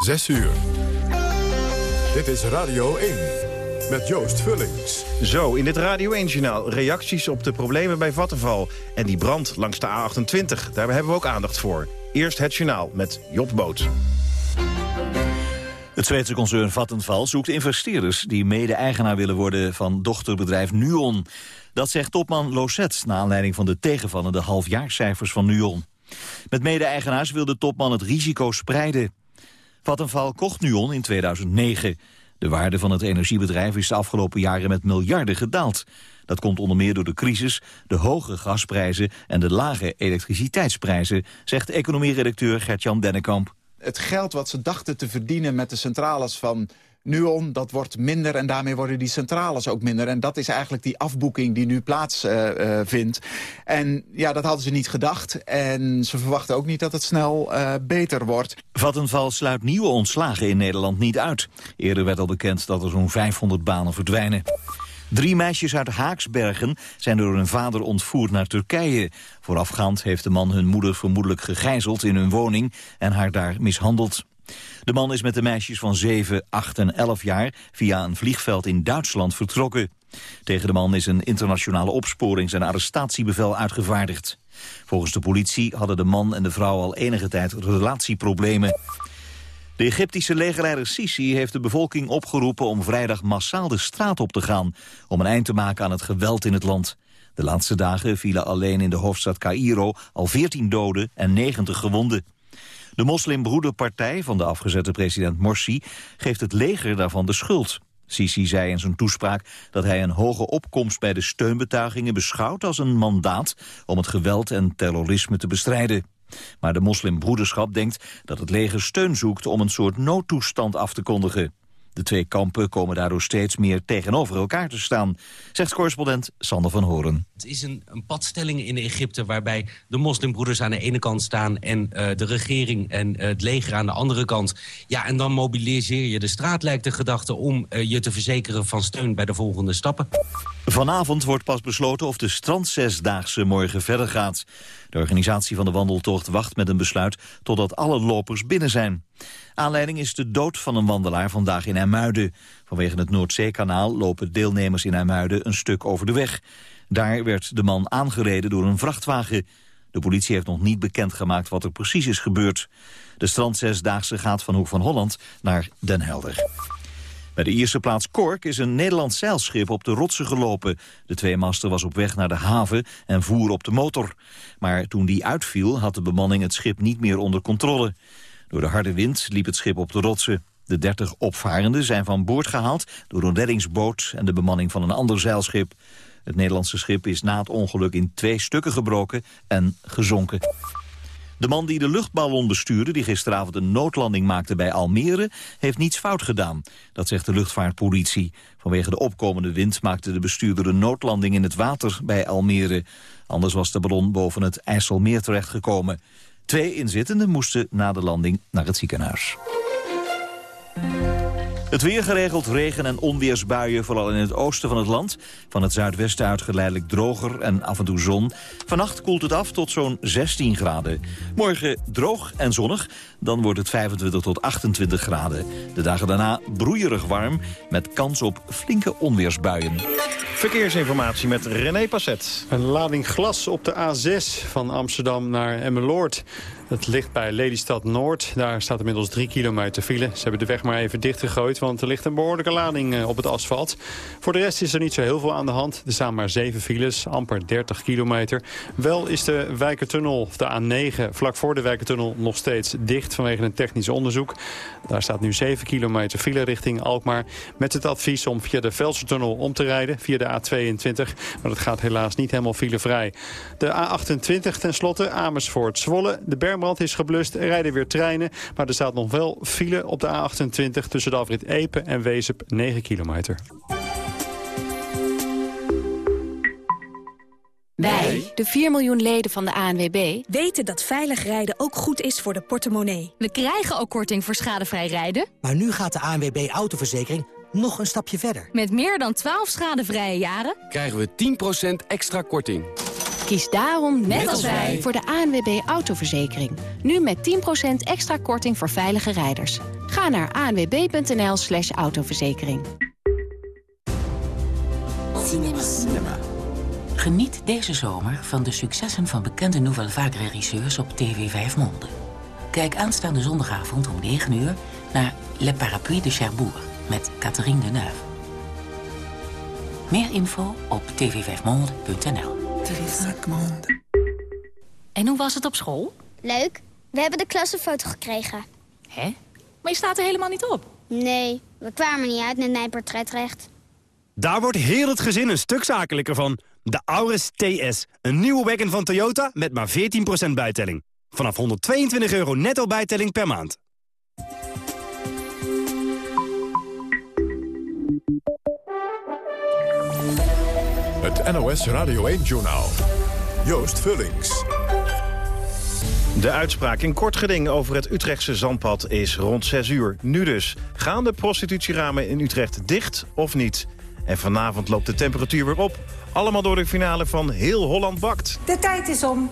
Zes uur. Dit is Radio 1 met Joost Vullings. Zo, in dit Radio 1-journaal reacties op de problemen bij Vattenval... en die brand langs de A28. Daar hebben we ook aandacht voor. Eerst het journaal met Job Boot. Het Zweedse concern Vattenfall zoekt investeerders... die mede-eigenaar willen worden van dochterbedrijf Nuon. Dat zegt topman Loset na aanleiding van de tegenvallende halfjaarcijfers van Nuon. Met mede-eigenaars wil de topman het risico spreiden. Vattenfall kocht Nuon in 2009. De waarde van het energiebedrijf is de afgelopen jaren met miljarden gedaald. Dat komt onder meer door de crisis, de hoge gasprijzen en de lage elektriciteitsprijzen, zegt economieredacteur Gert-Jan Dennekamp. Het geld wat ze dachten te verdienen met de centrales van Nuon, dat wordt minder en daarmee worden die centrales ook minder. En dat is eigenlijk die afboeking die nu plaatsvindt. Uh, uh, en ja, dat hadden ze niet gedacht. En ze verwachten ook niet dat het snel uh, beter wordt. Vattenval sluit nieuwe ontslagen in Nederland niet uit. Eerder werd al bekend dat er zo'n 500 banen verdwijnen. Drie meisjes uit Haaksbergen zijn door hun vader ontvoerd naar Turkije. Voorafgaand heeft de man hun moeder vermoedelijk gegijzeld in hun woning en haar daar mishandeld. De man is met de meisjes van 7, 8 en 11 jaar via een vliegveld in Duitsland vertrokken. Tegen de man is een internationale opsporings- en arrestatiebevel uitgevaardigd. Volgens de politie hadden de man en de vrouw al enige tijd relatieproblemen. De Egyptische legerleider Sisi heeft de bevolking opgeroepen om vrijdag massaal de straat op te gaan, om een eind te maken aan het geweld in het land. De laatste dagen vielen alleen in de hoofdstad Cairo al 14 doden en 90 gewonden. De moslimbroederpartij van de afgezette president Morsi geeft het leger daarvan de schuld. Sisi zei in zijn toespraak dat hij een hoge opkomst bij de steunbetuigingen beschouwt als een mandaat om het geweld en terrorisme te bestrijden. Maar de moslimbroederschap denkt dat het leger steun zoekt om een soort noodtoestand af te kondigen. De twee kampen komen daardoor steeds meer tegenover elkaar te staan, zegt correspondent Sander van Horen. Het is een, een padstelling in Egypte waarbij de moslimbroeders aan de ene kant staan... en uh, de regering en uh, het leger aan de andere kant. Ja, en dan mobiliseer je de straat, lijkt de gedachte... om uh, je te verzekeren van steun bij de volgende stappen. Vanavond wordt pas besloten of de strandzesdaagse morgen verder gaat. De organisatie van de wandeltocht wacht met een besluit totdat alle lopers binnen zijn. Aanleiding is de dood van een wandelaar vandaag in IJmuiden. Vanwege het Noordzeekanaal lopen deelnemers in IJmuiden een stuk over de weg. Daar werd de man aangereden door een vrachtwagen. De politie heeft nog niet bekendgemaakt wat er precies is gebeurd. De strandzesdaagse gaat van Hoek van Holland naar Den Helder. Bij de Ierse plaats Cork is een Nederlands zeilschip op de rotsen gelopen. De tweemaster was op weg naar de haven en voer op de motor. Maar toen die uitviel had de bemanning het schip niet meer onder controle. Door de harde wind liep het schip op de rotsen. De 30 opvarenden zijn van boord gehaald door een reddingsboot en de bemanning van een ander zeilschip. Het Nederlandse schip is na het ongeluk in twee stukken gebroken en gezonken. De man die de luchtballon bestuurde, die gisteravond een noodlanding maakte bij Almere, heeft niets fout gedaan. Dat zegt de luchtvaartpolitie. Vanwege de opkomende wind maakte de bestuurder een noodlanding in het water bij Almere. Anders was de ballon boven het IJsselmeer terechtgekomen. Twee inzittenden moesten na de landing naar het ziekenhuis. Het weer geregeld regen- en onweersbuien, vooral in het oosten van het land. Van het zuidwesten uit geleidelijk droger en af en toe zon. Vannacht koelt het af tot zo'n 16 graden. Morgen droog en zonnig, dan wordt het 25 tot 28 graden. De dagen daarna broeierig warm, met kans op flinke onweersbuien. Verkeersinformatie met René Passet. Een lading glas op de A6 van Amsterdam naar Emmeloord. Het ligt bij Lelystad Noord. Daar staat inmiddels drie kilometer file. Ze hebben de weg maar even dichtgegooid, want er ligt een behoorlijke lading op het asfalt. Voor de rest is er niet zo heel veel aan de hand. Er staan maar zeven files, amper 30 kilometer. Wel is de Wijkertunnel, de A9, vlak voor de Wijkertunnel nog steeds dicht vanwege een technisch onderzoek. Daar staat nu 7 kilometer file richting Alkmaar. Met het advies om via de Velsertunnel om te rijden, via de A22. Maar dat gaat helaas niet helemaal filevrij. De A28 tenslotte, Amersfoort-Zwolle. De is geblust, er rijden weer treinen. Maar er staat nog wel file op de A28 tussen de afrit Epe en Wezep 9 kilometer. Wij, de 4 miljoen leden van de ANWB, weten dat veilig rijden ook goed is voor de portemonnee. We krijgen ook korting voor schadevrij rijden. Maar nu gaat de ANWB Autoverzekering nog een stapje verder. Met meer dan 12 schadevrije jaren krijgen we 10% extra korting. Kies daarom, net als wij, voor de ANWB Autoverzekering. Nu met 10% extra korting voor veilige rijders. Ga naar anwb.nl slash autoverzekering. Cinema. Geniet deze zomer van de successen van bekende Nouvelle Vague regisseurs op TV 5 Monde. Kijk aanstaande zondagavond om 9 uur naar Le Parapluie de Cherbourg met Catherine Deneuve. Meer info op tv5monde.nl. En hoe was het op school? Leuk. We hebben de klassenfoto gekregen. Hè? Maar je staat er helemaal niet op. Nee, we kwamen niet uit met mijn portretrecht. Daar wordt heel het gezin een stuk zakelijker van. De Auris TS, een nieuwe wagon van Toyota met maar 14% bijtelling. Vanaf 122 euro netto bijtelling per maand. Het NOS Radio 1-journaal. Joost Vullings. De uitspraak in kort geding over het Utrechtse zandpad is rond 6 uur. Nu dus. Gaan de prostitutieramen in Utrecht dicht of niet? En vanavond loopt de temperatuur weer op. Allemaal door de finale van Heel Holland Bakt. De tijd is om.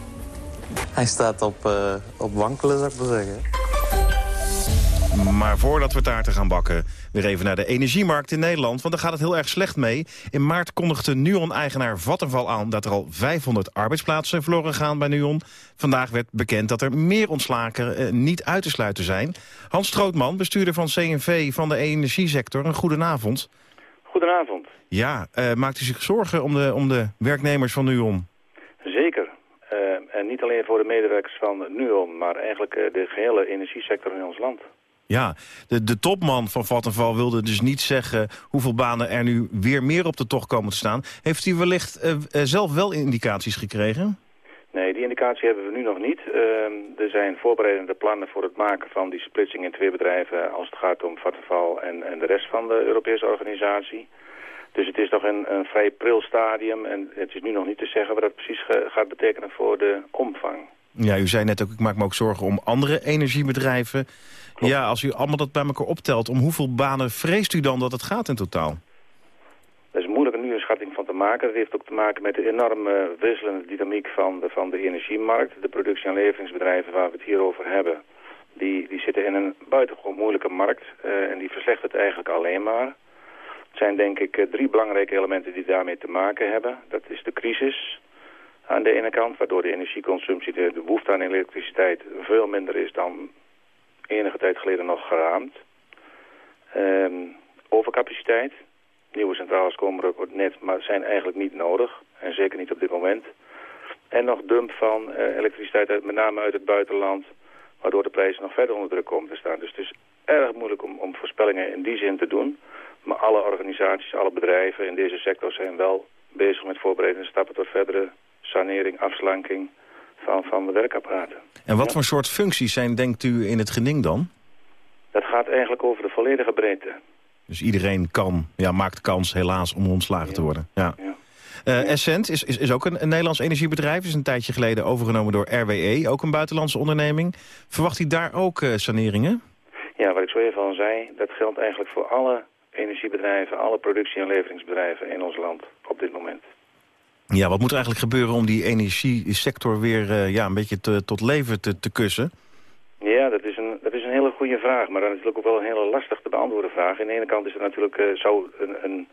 Hij staat op, uh, op wankelen, zou ik maar zeggen. Maar voordat we taarten gaan bakken, weer even naar de energiemarkt in Nederland. Want daar gaat het heel erg slecht mee. In maart kondigde Nuon-eigenaar Vattenval aan dat er al 500 arbeidsplaatsen verloren gaan bij Nuon. Vandaag werd bekend dat er meer ontslagen eh, niet uit te sluiten zijn. Hans Strootman, bestuurder van CNV van de energiesector. Een goedenavond. Goedenavond. Ja, uh, maakt u zich zorgen om de, om de werknemers van Nuon? Zeker. Uh, en niet alleen voor de medewerkers van Nuon, maar eigenlijk uh, de gehele energiesector in ons land. Ja, de, de topman van Vattenval wilde dus niet zeggen hoeveel banen er nu weer meer op de tocht komen te staan. Heeft u wellicht uh, zelf wel indicaties gekregen? Nee, die indicatie hebben we nu nog niet. Uh, er zijn voorbereidende plannen voor het maken van die splitsing in twee bedrijven als het gaat om Vattenval en, en de rest van de Europese organisatie. Dus het is nog een, een vrij pril stadium en het is nu nog niet te zeggen wat dat precies gaat betekenen voor de omvang. Ja, u zei net ook, ik maak me ook zorgen om andere energiebedrijven. Klopt. Ja, als u allemaal dat bij elkaar optelt, om hoeveel banen vreest u dan dat het gaat in totaal? Dat is moeilijk nu een schatting van te maken. Dat heeft ook te maken met de enorme wisselende dynamiek van de, van de energiemarkt. De productie- en leveringsbedrijven waar we het hier over hebben, die, die zitten in een buitengewoon moeilijke markt. Uh, en die verslechtert eigenlijk alleen maar. Het zijn denk ik drie belangrijke elementen die daarmee te maken hebben. Dat is de crisis aan de ene kant, waardoor de energieconsumptie, de, de behoefte aan elektriciteit veel minder is dan enige tijd geleden nog geraamd. Um, overcapaciteit. Nieuwe centrales komen er net, maar zijn eigenlijk niet nodig. En zeker niet op dit moment. En nog dump van uh, elektriciteit, uit, met name uit het buitenland. Waardoor de prijzen nog verder onder druk komen te staan. Dus het is erg moeilijk om, om voorspellingen in die zin te doen. Maar alle organisaties, alle bedrijven in deze sector zijn wel bezig met voorbereidende stappen tot verdere sanering, afslanking van, van de werkapparaten. En wat ja. voor soort functies zijn, denkt u, in het geding dan? Dat gaat eigenlijk over de volledige breedte. Dus iedereen kan, ja, maakt kans helaas om ontslagen ja. te worden. Ja. ja. Uh, Essent is, is, is ook een, een Nederlands energiebedrijf. Is een tijdje geleden overgenomen door RWE, ook een buitenlandse onderneming. Verwacht u daar ook uh, saneringen? Ja, wat ik zo even al zei, dat geldt eigenlijk voor alle energiebedrijven, alle productie- en leveringsbedrijven in ons land op dit moment. Ja, wat moet er eigenlijk gebeuren om die energiesector weer uh, ja, een beetje tot leven te, te kussen? Ja, dat is, een, dat is een hele goede vraag, maar dat is natuurlijk ook wel een hele lastig te beantwoorden vraag. Aan de ene kant is het natuurlijk uh, zo een, een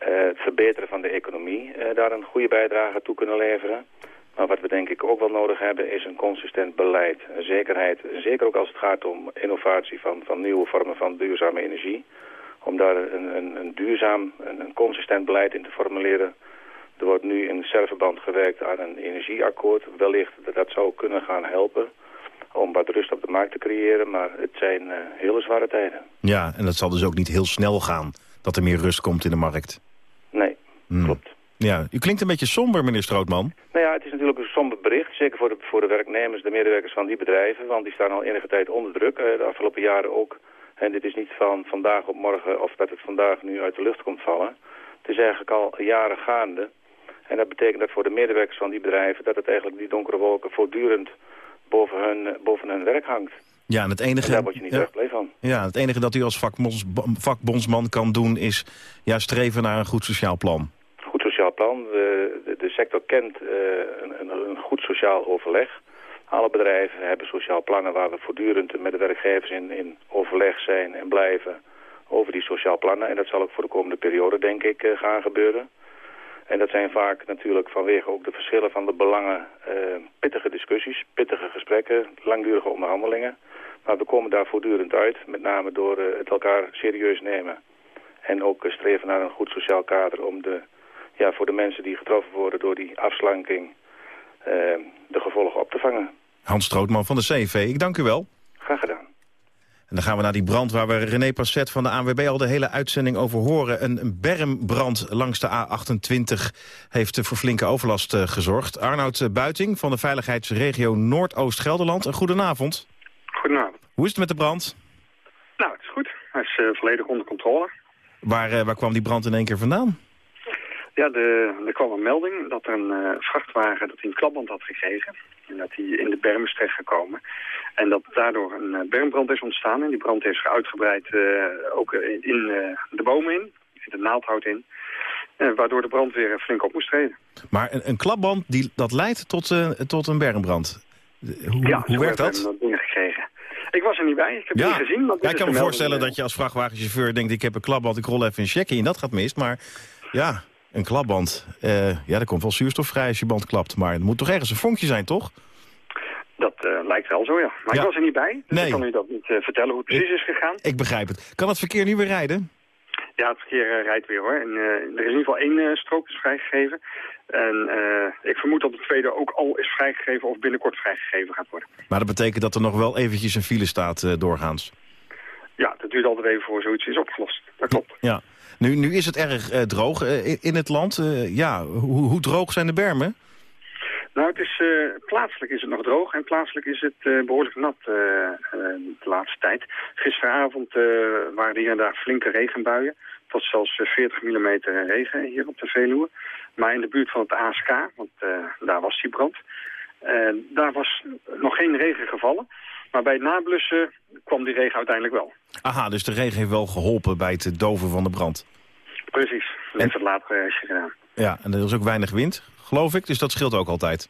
uh, het verbeteren van de economie daar een goede bijdrage toe kunnen leveren. Maar wat we denk ik ook wel nodig hebben is een consistent beleid, zekerheid. Zeker ook als het gaat om innovatie van, van nieuwe vormen van duurzame energie. Om daar een, een, een duurzaam, een consistent beleid in te formuleren er wordt nu in serverband gewerkt aan een energieakkoord. Wellicht dat dat zou kunnen gaan helpen om wat rust op de markt te creëren. Maar het zijn uh, hele zware tijden. Ja, en dat zal dus ook niet heel snel gaan dat er meer rust komt in de markt. Nee, hmm. klopt. Ja, u klinkt een beetje somber, meneer Strootman. Nou ja, het is natuurlijk een somber bericht. Zeker voor de, voor de werknemers, de medewerkers van die bedrijven. Want die staan al enige tijd onder druk. Uh, de afgelopen jaren ook. En dit is niet van vandaag op morgen of dat het vandaag nu uit de lucht komt vallen. Het is eigenlijk al jaren gaande. En dat betekent dat voor de medewerkers van die bedrijven... dat het eigenlijk die donkere wolken voortdurend boven hun, boven hun werk hangt. Ja, en het enige... En daar word je niet ja, erg van. Ja, het enige dat u als vakbonds, vakbondsman kan doen... is ja, streven naar een goed sociaal plan. Goed sociaal plan. De, de, de sector kent een, een, een goed sociaal overleg. Alle bedrijven hebben sociaal plannen waar we voortdurend met de werkgevers in, in overleg zijn en blijven over die sociaal plannen. En dat zal ook voor de komende periode, denk ik, gaan gebeuren. En dat zijn vaak natuurlijk vanwege ook de verschillen van de belangen pittige discussies, pittige gesprekken, langdurige onderhandelingen. Maar we komen daar voortdurend uit, met name door het elkaar serieus nemen. En ook streven naar een goed sociaal kader om de, ja, voor de mensen die getroffen worden door die afslanking de gevolgen op te vangen. Hans Strootman van de CV, ik dank u wel. Graag gedaan. En dan gaan we naar die brand waar we René Passet van de ANWB al de hele uitzending over horen. Een bermbrand langs de A28 heeft voor flinke overlast gezorgd. Arnoud Buiting van de veiligheidsregio Noordoost-Gelderland. Een goedenavond. Goedenavond. Hoe is het met de brand? Nou, het is goed. Hij is uh, volledig onder controle. Waar, uh, waar kwam die brand in één keer vandaan? Ja, de, er kwam een melding dat er een uh, vrachtwagen dat hij een klapband had gekregen. En dat hij in de berm is terechtgekomen. En dat daardoor een uh, bermbrand is ontstaan. En die brand is uitgebreid uh, ook in, de bomen in, in het naaldhout in. waardoor de brand weer flink op moest treden. Maar een, een klapband, die, dat leidt tot, tot een bermbrand? Hoe, ja, hoe werkt dat? dat dingen gekregen. Ik was er niet bij, ik heb ja. het niet gezien. Ja, ik kan me voorstellen dat je als vrachtwagenchauffeur denkt... ik heb een klapband, ik rol even een check in, dat gaat mis. Maar ja, een klapband. Uh, ja, er komt wel zuurstof vrij als je band klapt. Maar er moet toch ergens een vonkje zijn, toch? Dat uh, lijkt wel zo, ja. Maar ja. ik was er niet bij, dus nee. ik kan u dat niet uh, vertellen hoe het precies ik, is gegaan. Ik begrijp het. Kan het verkeer nu weer rijden? Ja, het verkeer rijdt weer, hoor. En, er is in ieder geval één strook is vrijgegeven. En ik vermoed dat de tweede ook al is vrijgegeven of binnenkort vrijgegeven gaat worden. Maar dat betekent dat er nog wel eventjes een file staat doorgaans? Ja, dat duurt altijd even voor zoiets is opgelost. Dat klopt. Ja. Nu, nu is het erg uh, droog uh, in het land. Uh, ja, hoe, hoe, droog zijn de bermen? Nou, het is, plaatselijk is het nog droog en plaatselijk is het behoorlijk nat de laatste tijd. Gisteravond waren hier en daar flinke regenbuien. Tot zelfs 40 mm regen hier op de Veluwe. Maar in de buurt van het ASK, want daar was die brand, daar was nog geen regen gevallen. Maar bij het nablussen kwam die regen uiteindelijk wel. Aha, dus de regen heeft wel geholpen bij het doven van de brand. Precies, dat heeft het later reisje gedaan. Ja, en er is ook weinig wind, geloof ik, dus dat scheelt ook altijd.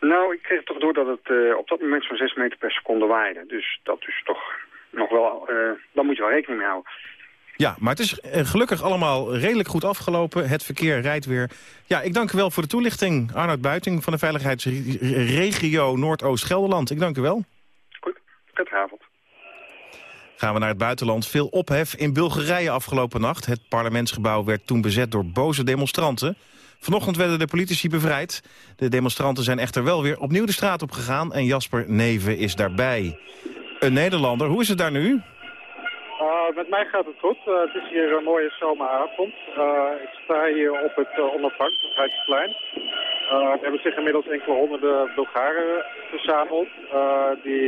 Nou, ik kreeg toch door dat het uh, op dat moment zo'n 6 meter per seconde waaide. Dus dat is toch nog wel, uh, daar moet je wel rekening mee houden. Ja, maar het is uh, gelukkig allemaal redelijk goed afgelopen. Het verkeer rijdt weer. Ja, ik dank u wel voor de toelichting. Arnoud Buiting van de Veiligheidsregio Noordoost-Gelderland. Ik dank u wel. Gaan we naar het buitenland. Veel ophef in Bulgarije afgelopen nacht. Het parlementsgebouw werd toen bezet door boze demonstranten. Vanochtend werden de politici bevrijd. De demonstranten zijn echter wel weer opnieuw de straat op gegaan... en Jasper Neven is daarbij. Een Nederlander, hoe is het daar nu? Uh, met mij gaat het goed. Uh, het is hier een mooie zomeravond. Uh, ik sta hier op het onafhankelijkheidsplein. er hebben zich inmiddels enkele honderden Bulgaren verzameld. die,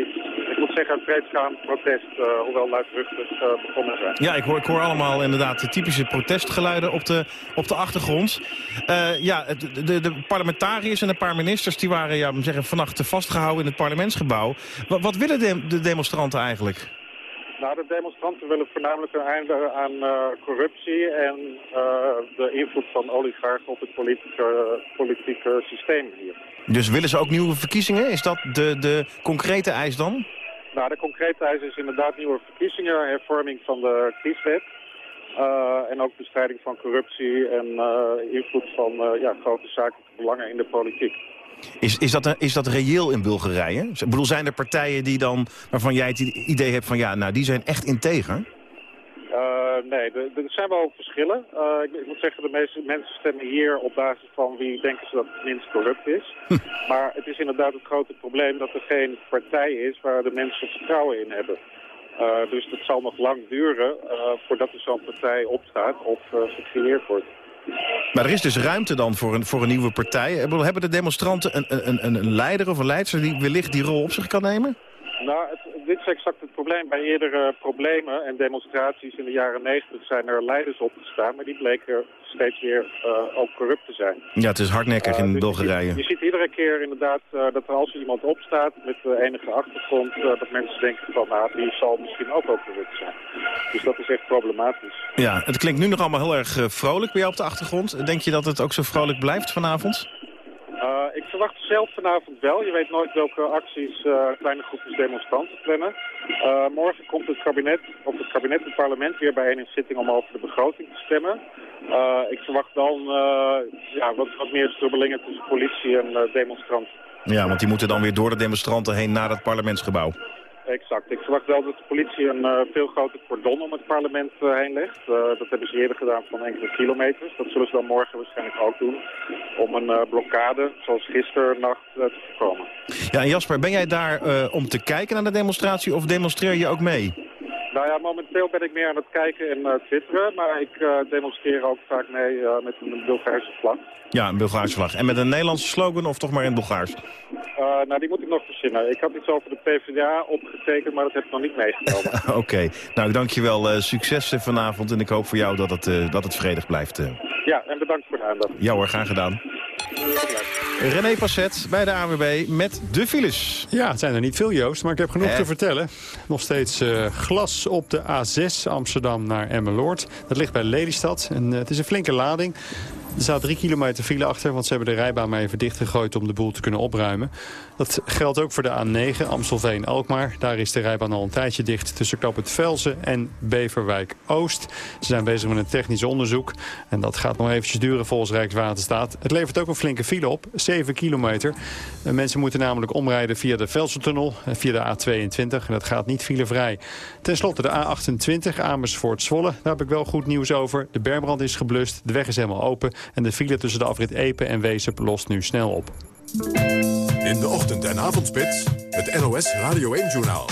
ik moet zeggen, uit vreedzaam protest, hoewel luidruchtig, begonnen zijn. Ja, ik hoor, ik hoor allemaal inderdaad de typische protestgeluiden op de, op de achtergrond. ja, de, de, de, parlementariërs en een paar ministers die waren ja, zeggen, vannacht vastgehouden in het parlementsgebouw. Wat, willen de demonstranten eigenlijk? Nou, de demonstranten willen voornamelijk een einde aan uh, corruptie en uh, de invloed van oligarchen op het politieke, politieke systeem hier. Dus willen ze ook nieuwe verkiezingen? Is dat de, de concrete eis dan? Nou, de concrete eis is inderdaad nieuwe verkiezingen, hervorming van de kieswet. Uh, en ook bestrijding van corruptie en invloed van ja, grote zakelijke belangen in de politiek. Is, is, dat, is dat reëel in Bulgarije? Ik bedoel, zijn er partijen die dan, waarvan jij het idee hebt van... ja, nou, die zijn echt integer? Uh, nee, er, zijn wel verschillen. Uh, ik, moet zeggen, de meeste mensen stemmen hier op basis van wie denken ze dat het minst corrupt is. Hm. Maar het is inderdaad het grote probleem dat er geen partij is waar de mensen vertrouwen in hebben. Uh, dus het zal nog lang duren voordat er zo'n partij opstaat of gecreëerd wordt. Maar er is dus ruimte dan voor een, voor een nieuwe partij. Hebben de demonstranten een, een, een, leider of een leidster die wellicht die rol op zich kan nemen? Nou, het, dit is exact het probleem. Bij eerdere problemen en demonstraties in de jaren 90 zijn er leiders opgestaan, maar die bleken steeds weer uh, ook corrupt te zijn. Ja, het is hardnekkig in uh, dus Bulgarije. Je, je, ziet iedere keer inderdaad uh, dat er als er iemand opstaat met enige achtergrond, dat mensen denken van, nou, die zal misschien ook wel corrupt zijn. Dus dat is echt problematisch. Ja, het klinkt nu nog allemaal heel erg vrolijk bij jou op de achtergrond. Denk je dat het ook zo vrolijk blijft vanavond? Uh, ik verwacht zelf vanavond wel. Je weet nooit welke acties uh, kleine groepjes demonstranten plannen. Uh, morgen komt het kabinet, of het kabinet en het parlement weer bijeen in zitting om over de begroting te stemmen. ik verwacht dan ja, wat, wat meer strubbelingen tussen politie en demonstranten. Ja, want die moeten dan weer door de demonstranten heen naar het parlementsgebouw. Exact. Ik verwacht wel dat de politie een uh, veel groter cordon om het parlement uh, heen legt. Uh, dat hebben ze eerder gedaan van enkele kilometers. Dat zullen ze dan morgen waarschijnlijk ook doen. Om een blokkade, zoals gisternacht, te voorkomen. Ja, en Jasper, ben jij daar om te kijken naar de demonstratie of demonstreer je ook mee? Nou ja, momenteel ben ik meer aan het kijken en uh, twitteren. Maar ik uh, demonstreer ook vaak mee uh, met een Bulgaarse vlag. Ja, een Bulgaarse vlag. En met een Nederlandse slogan of toch maar in het Bulgaars? nou, die moet ik nog verzinnen. Ik had iets over de PvdA opgetekend, maar dat heb ik nog niet meegenomen. Oké. Okay. Nou, dankjewel. succes vanavond en ik hoop voor jou dat het, dat het vredig blijft. Ja, en bedankt voor de aandacht. Ja hoor, graag gedaan. René Passet bij de AWB met de files. Ja, het zijn er niet veel, Joost, maar ik heb genoeg te vertellen. Nog steeds uh, glas op de A6 Amsterdam naar Emmeloord. Dat ligt bij Lelystad en uh, het is een flinke lading. Er staat drie kilometer file achter, want ze hebben de rijbaan maar even dichtgegooid om de boel te kunnen opruimen. Dat geldt ook voor de A9 Amstelveen-Alkmaar. Daar is de rijbaan al een tijdje dicht tussen Knop het en Beverwijk-Oost. Ze zijn bezig met een technisch onderzoek en dat gaat nog eventjes duren volgens Rijkswaterstaat. Het levert ook een flinke file op, 7 kilometer. Mensen moeten namelijk omrijden via de Velsentunnel, via de A22 en dat gaat niet filevrij. Ten slotte de A28 Amersfoort-Zwolle. Daar heb ik wel goed nieuws over. De bermbrand is geblust, de weg is helemaal open en de file tussen de afrit Epe en Weesp lost nu snel op. In de ochtend- en avondspits, het NOS Radio 1-journaal.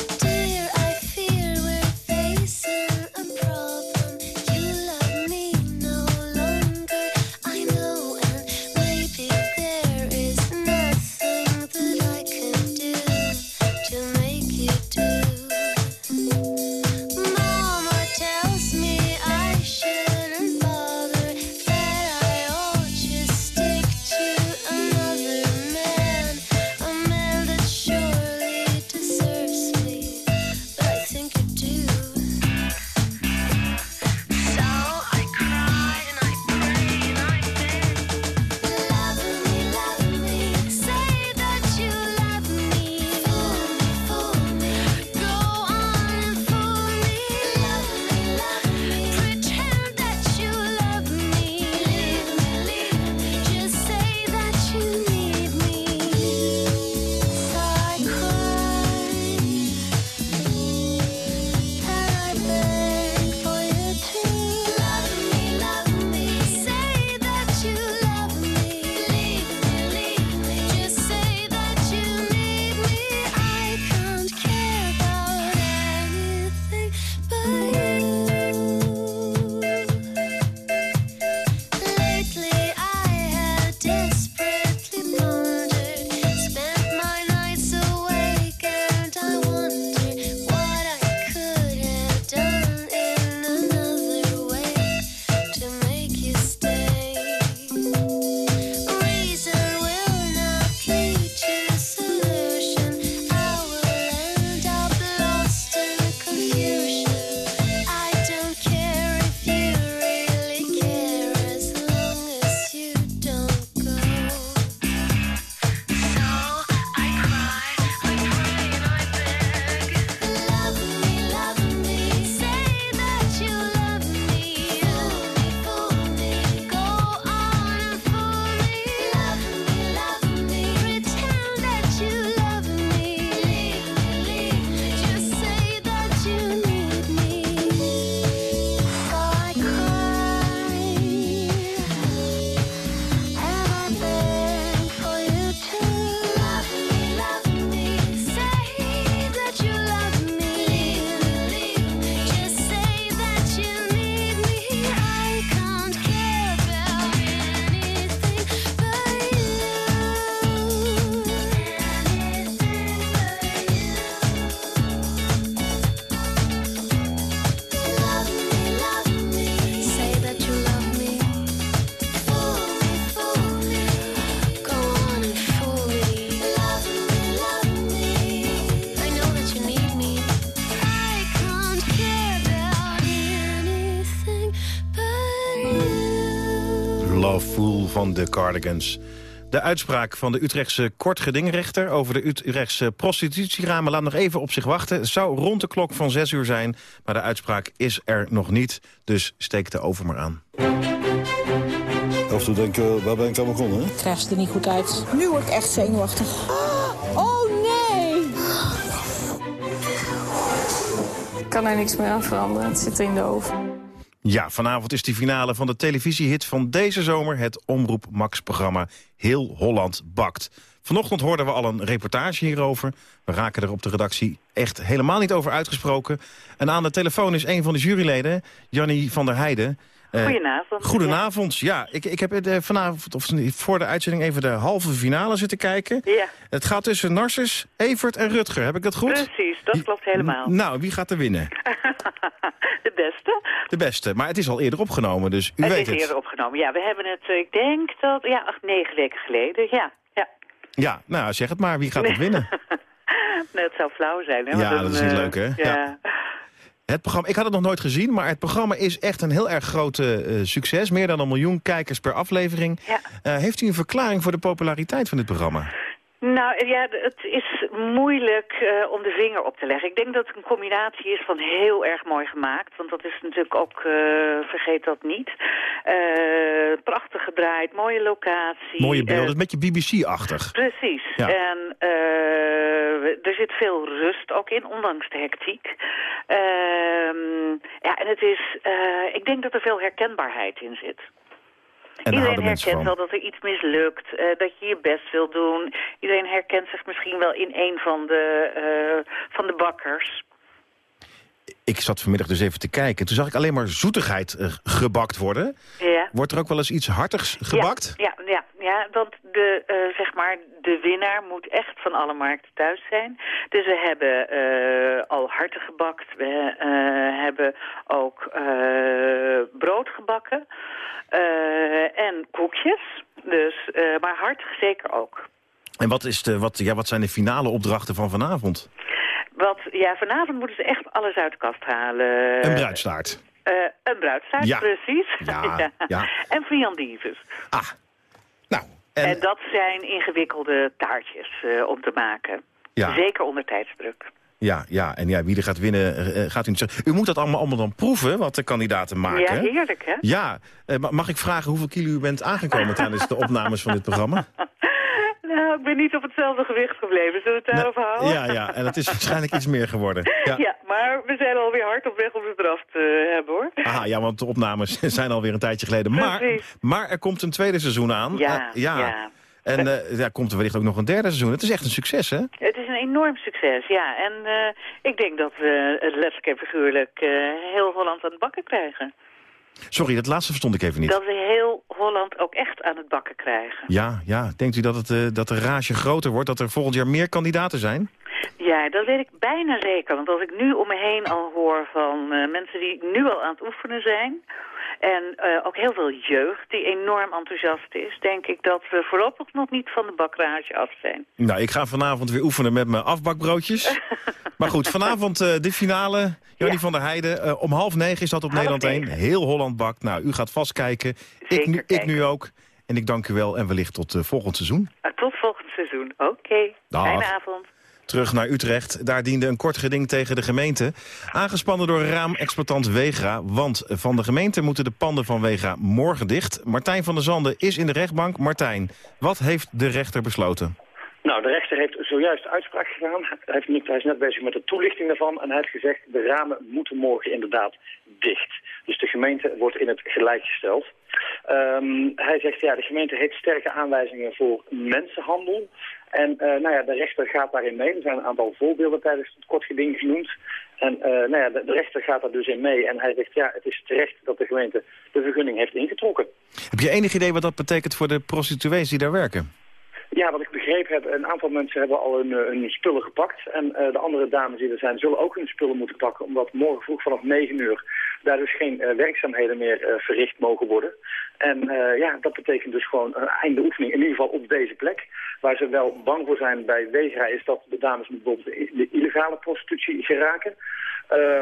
Cardigans. De uitspraak van de Utrechtse kortgedingrechter over de Utrechtse prostitutieramen laat nog even op zich wachten. Het zou rond de klok van 6 uur zijn, maar de uitspraak is er nog niet. Dus steek de over maar aan. Of toen denk ik, waar ben ik aan begonnen? Hè? Krijg ze er niet goed uit. Nu word ik echt zenuwachtig. Oh nee! Ik kan er niks meer aan veranderen. Het zit in de oven. Ja, vanavond is de finale van de televisiehit van deze zomer... het Omroep Max-programma Heel Holland Bakt. Vanochtend hoorden we al een reportage hierover. We raken er op de redactie echt helemaal niet over uitgesproken. En aan de telefoon is een van de juryleden, Jannie van der Heijden... Uh, goedenavond. Goedenavond, ja. Ik, ik heb uh, vanavond, of voor de uitzending even de halve finale zitten kijken. Ja. Het gaat tussen Narcis, Evert en Rutger. Heb ik dat goed? Precies, dat klopt helemaal. Nou, wie gaat er winnen? de beste. De beste, maar het is al eerder opgenomen, dus u het weet het. Het is eerder opgenomen, ja. We hebben het, eh, ik denk dat, ja, acht, negen weken geleden, ja. Ja, ja nou, zeg het maar. Wie gaat het winnen? nee, het zou flauw zijn, hè? Ja, dan, dat is niet leuk, hè? ja. ja. Het programma, ik had het nog nooit gezien, maar het programma is echt een heel erg groot uh, succes. Meer dan een miljoen kijkers per aflevering. Ja. Uh, heeft u een verklaring voor de populariteit van dit programma? Nou ja, het is moeilijk uh, om de vinger op te leggen. Ik denk dat het een combinatie is van heel erg mooi gemaakt. Want dat is natuurlijk ook, uh, vergeet dat niet. Uh, prachtig gedraaid, mooie locatie. Mooie beelden, met je BBC-achtig. Precies. Ja. En er zit veel rust ook in, ondanks de hectiek. ja, en het is, ik denk dat er veel herkenbaarheid in zit. En Iedereen herkent wel dat er iets mislukt, uh, dat je je best wil doen. Iedereen herkent zich misschien wel in een van de, uh, van de bakkers. Ik zat vanmiddag dus even te kijken. Toen zag ik alleen maar zoetigheid uh, gebakt worden. Ja. Wordt er ook wel eens iets hartigs gebakt? Ja, ja, ja, ja want de, zeg maar, de winnaar moet echt van alle markten thuis zijn. Dus we hebben al harten gebakt. We hebben ook brood gebakken. En koekjes, dus, maar hard zeker ook. En wat, is de, wat, ja, wat zijn de finale opdrachten van vanavond? Wat, ja, vanavond moeten ze echt alles uit de kast halen. Een bruidstaart. Een bruidstaart, ja. precies. Ja, ja. ja. En friandises. Ah, nou. En... en dat zijn ingewikkelde taartjes om te maken. Ja. Zeker onder tijdsdruk. Ja, ja, en ja, wie er gaat winnen, uh, gaat u niet zeggen. U moet dat allemaal, allemaal dan proeven, wat de kandidaten maken. Ja, heerlijk, hè? Ja. Uh, mag ik vragen hoeveel kilo u bent aangekomen tijdens de opnames van dit programma? Nou, ik ben niet op hetzelfde gewicht gebleven. Zullen we het daarover houden? Ja, ja, en dat is waarschijnlijk iets meer geworden. Ja. ja, maar we zijn alweer hard op weg om het eraf te hebben, hoor. Aha, ja, want de opnames zijn alweer een tijdje geleden. Maar, maar er komt een tweede seizoen aan. Ja, uh, ja. ja. En uh, ja, komt er wellicht ook nog een derde seizoen. Het is echt een succes, hè? Het is een enorm succes, ja. En uh, ik denk dat we het letterlijk en figuurlijk uh, heel Holland aan het bakken krijgen. Sorry, dat laatste verstond ik even niet. Dat we heel Holland ook echt aan het bakken krijgen. Ja, ja. Denkt u dat, het, dat de rage groter wordt? Dat er volgend jaar meer kandidaten zijn? Ja, dat weet ik bijna zeker. Want als ik nu om me heen al hoor van mensen die nu al aan het oefenen zijn... En uh, ook heel veel jeugd die enorm enthousiast is. Denk ik dat we voorlopig nog niet van de bakrage af zijn. Nou, ik ga vanavond weer oefenen met mijn afbakbroodjes. maar goed, vanavond uh, de finale. Ja. van der Heijden. Uh, om half negen is dat op half Nederland 1. Negen. Heel Holland bakt. Nou, u gaat vast kijken. Ik nu, ik nu ook. En ik dank u wel en wellicht tot volgend seizoen. tot volgend seizoen. Oké. Okay. Fijne avond. Terug naar Utrecht. Daar diende een kort geding tegen de gemeente. Aangespannen door raamexploitant Wegra. Want van de gemeente moeten de panden van Wegra morgen dicht. Martijn van der Zanden is in de rechtbank. Martijn, wat heeft de rechter besloten? Nou, de rechter heeft zojuist uitspraak gedaan. Hij, heeft is net bezig met de toelichting daarvan. En hij heeft gezegd, de ramen moeten morgen inderdaad dicht. Dus de gemeente wordt in het gelijk gesteld. Um, hij zegt, ja, de gemeente heeft sterke aanwijzingen voor mensenhandel. En uh, nou ja, de rechter gaat daarin mee. Er zijn een aantal voorbeelden tijdens het kortgeding genoemd. En uh, nou ja, de, de, rechter gaat daar dus in mee. En hij zegt, ja, het is terecht dat de gemeente de vergunning heeft ingetrokken. Heb je enig idee wat dat betekent voor de prostituees die daar werken? Ja, wat ik begrepen heb, een aantal mensen hebben al hun, eh, spullen gepakt. En eh, de andere dames die er zijn, zullen ook hun spullen moeten pakken. Omdat morgen vroeg vanaf 9 uur daar dus geen eh, werkzaamheden meer verricht mogen worden. En ja, dat betekent dus gewoon een einde oefening. In ieder geval op deze plek. Waar ze wel bang voor zijn bij Wegra is dat de dames bijvoorbeeld de illegale prostitutie geraken.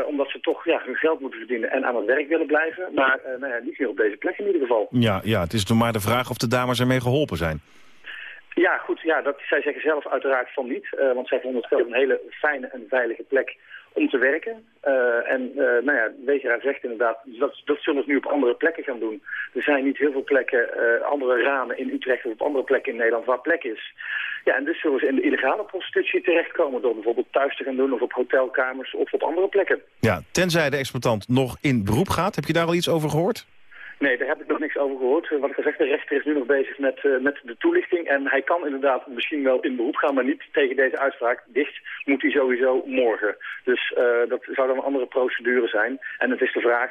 omdat ze toch ja, hun geld moeten verdienen en aan het werk willen blijven. Maar nou ja, niet meer op deze plek in ieder geval. Ja, ja, het is nog maar de vraag of de dames ermee geholpen zijn. Ja, goed. Ja, dat, zij zeggen zelf uiteraard van niet. Uh, want zij vonden het zelf een hele fijne en veilige plek om te werken. Uh, en uh, nou ja, Wegeraar zegt inderdaad, dat, dat zullen ze nu op andere plekken gaan doen. Er zijn niet heel veel plekken, andere ramen in Utrecht of op andere plekken in Nederland waar plek is. Ja, en dus zullen ze in de illegale prostitutie terechtkomen door bijvoorbeeld thuis te gaan doen of op hotelkamers of op andere plekken. Ja, tenzij de exploitant nog in beroep gaat. Heb je daar al iets over gehoord? Nee, daar heb ik nog niks over gehoord. Wat ik al zeg, de rechter is nu nog bezig met, uh, met de toelichting. En hij kan inderdaad misschien wel in beroep gaan, maar niet tegen deze uitspraak. Dicht moet hij sowieso morgen. Dus uh, dat zou dan een andere procedure zijn. En het is de vraag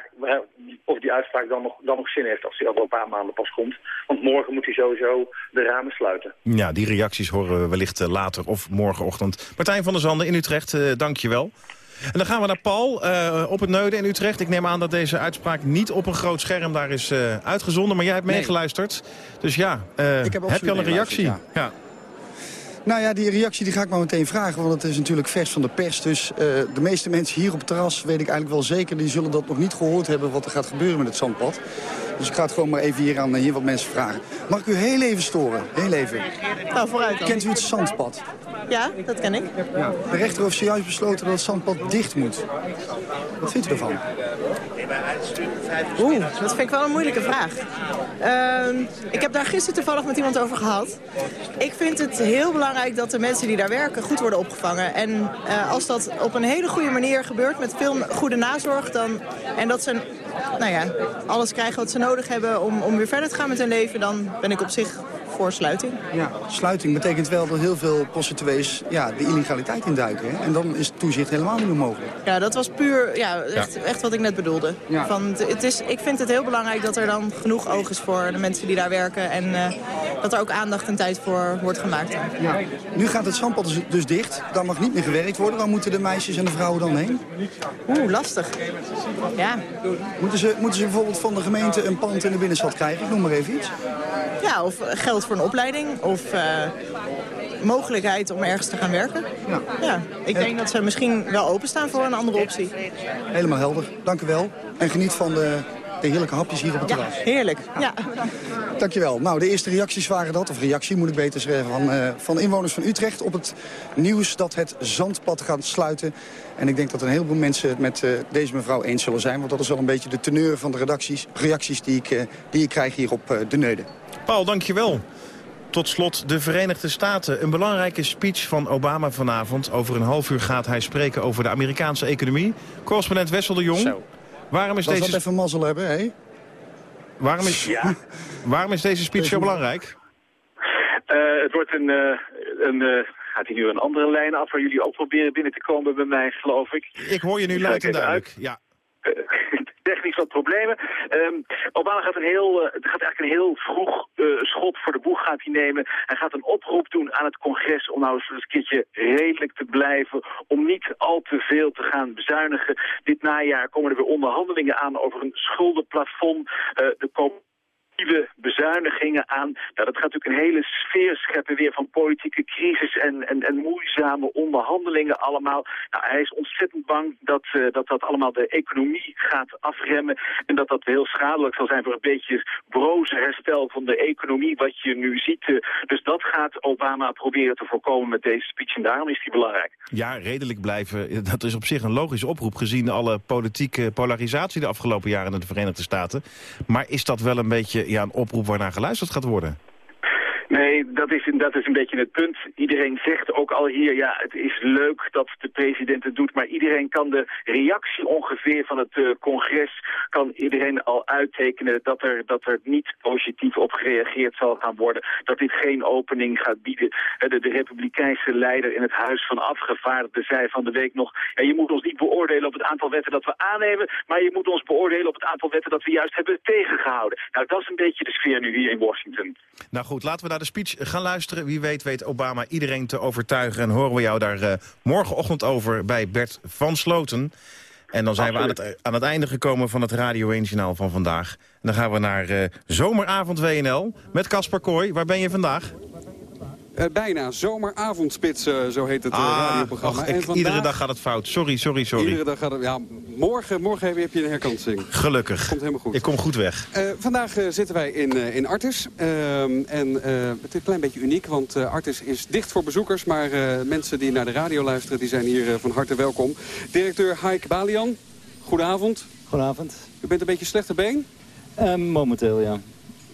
of die uitspraak dan nog, dan nog zin heeft als hij over een paar maanden pas komt. Want morgen moet hij sowieso de ramen sluiten. Ja, die reacties horen we wellicht eh, later of morgenochtend. Martijn van der Zanden in Utrecht, dank je wel. En dan gaan we naar Paul uh, op het Neuden in Utrecht. Ik neem aan dat deze uitspraak niet op een groot scherm daar is uh, uitgezonden. Maar jij hebt meegeluisterd. Dus ja, uh, heb, heb, je al een reactie? Ja. ja. Nou ja, die reactie die ga ik maar meteen vragen, want het is natuurlijk vers van de pers. Dus de meeste mensen hier op het terras, weet ik eigenlijk wel zeker... die zullen dat nog niet gehoord hebben wat er gaat gebeuren met het zandpad. Dus ik ga het gewoon maar even hier aan hier wat mensen vragen. Mag ik u heel even storen? Heel even. Nou, vooruit dan. Kent u het zandpad? Ja, dat ken ik. Ja. De rechter heeft zojuist besloten dat het zandpad dicht moet. Wat vindt u ervan? Oeh, dat vind ik wel een moeilijke vraag. Uh, ik heb daar gisteren toevallig met iemand over gehad. Ik vind het heel belangrijk dat de mensen die daar werken goed worden opgevangen. En uh, als dat op een hele goede manier gebeurt met veel goede nazorg... Dan, en dat ze nou ja, alles krijgen wat ze nodig hebben om, om weer verder te gaan met hun leven... dan ben ik op zich voor sluiting. Ja, sluiting betekent wel dat heel veel prostituees ja, de illegaliteit induiken. Hè? En dan is toezicht helemaal niet meer mogelijk. Ja, dat was puur ja, echt, ja. echt wat ik net bedoelde. Ja. Van, het is, ik vind het heel belangrijk dat er dan genoeg oog is voor de mensen die daar werken. En uh, dat er ook aandacht en tijd voor wordt gemaakt. Ja. Nu gaat het zandpad dus, dus dicht. Dan mag niet meer gewerkt worden. Waar moeten de meisjes en de vrouwen dan heen? Oeh, lastig. Ja. Moeten ze, moeten ze bijvoorbeeld van de gemeente een pand in de binnenstad krijgen? Ik noem maar even iets. Ja, of geld voor een opleiding. Of uh, mogelijkheid om ergens te gaan werken. Ja. ja. Ik denk dat ze misschien wel openstaan voor een andere optie. Helemaal helder. Dank u wel. En geniet van de, de heerlijke hapjes hier op het terras. Ja, heerlijk. Ja. Dankjewel. Nou, de eerste reacties waren dat, of reactie moet ik beter zeggen, van, uh, van inwoners van Utrecht op het nieuws dat het zandpad gaat sluiten. En ik denk dat een heleboel mensen het met uh, deze mevrouw eens zullen zijn, want dat is wel een beetje de teneur van de redacties, reacties die ik, uh, die ik krijg hier op de Neuden. Paul, dankjewel. Tot slot de Verenigde Staten. Een belangrijke speech van Obama vanavond. Over een half uur gaat hij spreken over de Amerikaanse economie. Correspondent Wessel de Jong. Zo. Waarom is dat deze... even mazzel hebben, hè? Waarom is, ja. waarom is deze speech zo belangrijk? Uh, het wordt een... Uh, een uh, gaat hij nu een andere lijn af waar jullie ook proberen binnen te komen bij mij, geloof ik. Ik hoor je nu luid en duidelijk, ja. Technisch wat problemen. Um, Obama gaat, een heel, uh, gaat eigenlijk een heel vroeg uh, schot voor de boeg gaat hij nemen. Hij gaat een oproep doen aan het congres om nou eens een keertje redelijk te blijven. Om niet al te veel te gaan bezuinigen. Dit najaar komen er weer onderhandelingen aan over een schuldenplafond. De bezuinigingen aan. Nou, dat gaat natuurlijk een hele sfeer scheppen weer van politieke crisis en, en, en moeizame onderhandelingen allemaal. Nou, hij is ontzettend bang dat, uh, dat dat allemaal de economie gaat afremmen en dat dat heel schadelijk zal zijn voor een beetje broze herstel van de economie wat je nu ziet. Uh, dus dat gaat Obama proberen te voorkomen met deze speech en daarom is die belangrijk. Ja, redelijk blijven. Dat is op zich een logische oproep gezien alle politieke polarisatie de afgelopen jaren in de Verenigde Staten. Maar is dat wel een beetje ja, een oproep waarnaar geluisterd gaat worden? Nee, dat is, dat is een beetje het punt. Iedereen zegt ook al hier, ja, het is leuk dat de president het doet, maar iedereen kan de reactie ongeveer van het uh, congres, kan iedereen al uittekenen dat er, dat er niet positief op gereageerd zal gaan worden. Dat dit geen opening gaat bieden. De, de republikeinse leider in het Huis van Afgevaardigden zei van de week nog, ja, je moet ons niet beoordelen op het aantal wetten dat we aannemen, maar je moet ons beoordelen op het aantal wetten dat we juist hebben tegengehouden. Nou, dat is een beetje de sfeer nu hier in Washington. Nou goed, laten we daar de speech gaan luisteren. Wie weet weet Obama iedereen te overtuigen. En horen we jou daar uh, morgenochtend over bij Bert van Sloten. En dan zijn we aan het, aan het einde gekomen van het Radio 1 Journaal van vandaag. En dan gaan we naar uh, Zomeravond WNL met Casper Kooi. Waar ben je vandaag? Uh, bijna zomeravondspits, uh, zo heet het uh, ah, radioprogramma. Och, en vandaag... Iedere dag gaat het fout. Sorry, sorry, sorry. Iedere dag gaat het... Ja, morgen, morgen heb je een herkansing. Gelukkig. Komt helemaal goed. Ik kom goed weg. vandaag zitten wij in, in Artis. Ehm, en het is een klein beetje uniek, want Artis is dicht voor bezoekers. Maar mensen die naar de radio luisteren, die zijn hier van harte welkom. Directeur Haik Balian, goedenavond. Goedenavond. U bent een beetje slechte been? momenteel, ja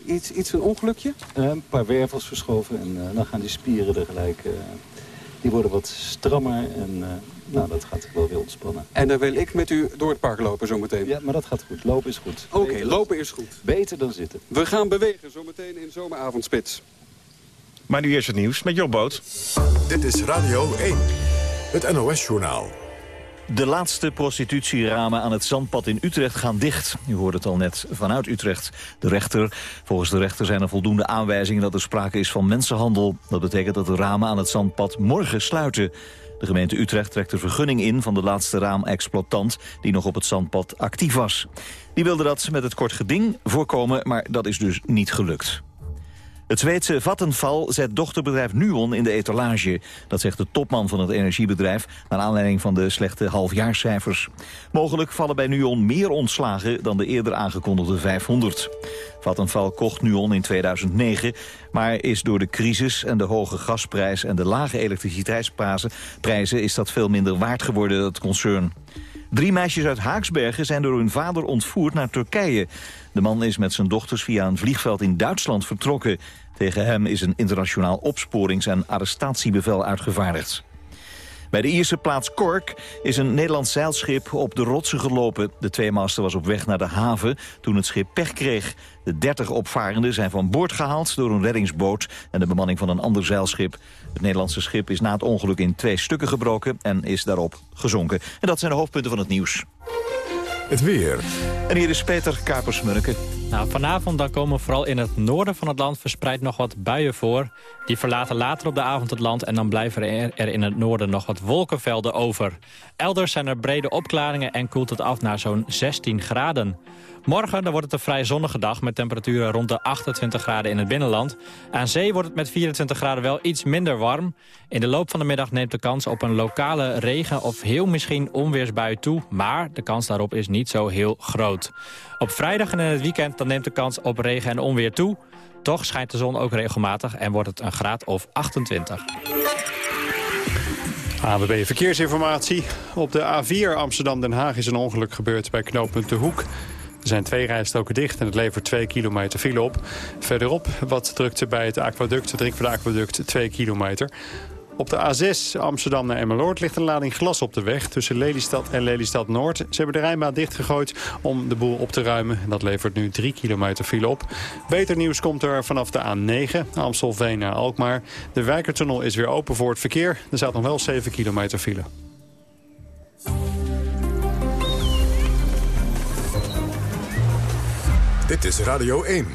iets, iets een ongelukje? Uh, een paar wervels verschoven en uh, dan gaan die spieren er gelijk... Uh, die worden wat strammer en nou, dat gaat wel weer ontspannen. En dan wil ik met u door het park lopen zometeen? Ja, maar dat gaat goed. Lopen is goed. Oké, okay, lopen is goed. Beter dan zitten. We gaan bewegen zometeen in zomeravondspits. Maar nu eerst het nieuws met Job Boot. Dit is Radio 1, het NOS-journaal. De laatste prostitutieramen aan het Zandpad in Utrecht gaan dicht. U hoorde het al net vanuit Utrecht. De rechter. Volgens de rechter zijn er voldoende aanwijzingen dat er sprake is van mensenhandel. Dat betekent dat de ramen aan het Zandpad morgen sluiten. De gemeente Utrecht trekt de vergunning in van de laatste raamexploitant... die nog op het zandpad actief was. Die wilde dat met het kort geding voorkomen, maar dat is dus niet gelukt. Het Zweedse Vattenfall zet dochterbedrijf Nuon in de etalage. Dat zegt de topman van het energiebedrijf... naar aanleiding van de slechte halfjaarscijfers. Mogelijk vallen bij Nuon meer ontslagen dan de eerder aangekondigde 500. Vattenfall kocht Nuon in 2009, maar is door de crisis en de hoge gasprijs... en de lage elektriciteitsprijzen is dat veel minder waard geworden, het concern. Drie meisjes uit Haaksbergen zijn door hun vader ontvoerd naar Turkije. De man is met zijn dochters via een vliegveld in Duitsland vertrokken. Tegen hem is een internationaal opsporings- en arrestatiebevel uitgevaardigd. Bij de Ierse plaats Cork is een Nederlands zeilschip op de rotsen gelopen. De tweemaster was op weg naar de haven toen het schip pech kreeg. De 30 opvarenden zijn van boord gehaald door een reddingsboot... en de bemanning van een ander zeilschip. Het Nederlandse schip is na het ongeluk in twee stukken gebroken... en is daarop gezonken. En dat zijn de hoofdpunten van het nieuws. Het weer. En hier is Peter Kapers-Murken. Nou, vanavond dan komen vooral in het noorden van het land verspreid nog wat buien voor. Die verlaten later op de avond het land en dan blijven er in het noorden nog wat wolkenvelden over. Elders zijn er brede opklaringen en koelt het af naar zo'n 16 graden. Morgen dan wordt het een vrij zonnige dag met temperaturen rond de 28 graden in het binnenland. Aan zee wordt het met 24 graden wel iets minder warm. In de loop van de middag neemt de kans op een lokale regen of heel misschien onweersbui toe. Maar de kans daarop is niet zo heel groot. Op vrijdag en in het weekend neemt de kans op regen en onweer toe. Toch schijnt de zon ook regelmatig en wordt het een graad of 28. AWB Verkeersinformatie. Op de A4 Amsterdam-Den Haag is een ongeluk gebeurd bij knooppunt De Hoek. Er zijn twee rijstroken dicht en het levert 2 kilometer file op. Verderop wat drukte bij het aquaduct, het Drinkvoorde aquaduct, 2 kilometer. Op de A6 Amsterdam naar Emmeloord ligt een lading glas op de weg... tussen Lelystad en Lelystad-Noord. Ze hebben de rijnbaan dichtgegooid om de boel op te ruimen. Dat levert nu 3 kilometer file op. Beter nieuws komt er vanaf de A9, Amstelveen naar Alkmaar. De Wijkertunnel is weer open voor het verkeer. Er staat nog wel 7 kilometer file. Dit is Radio 1.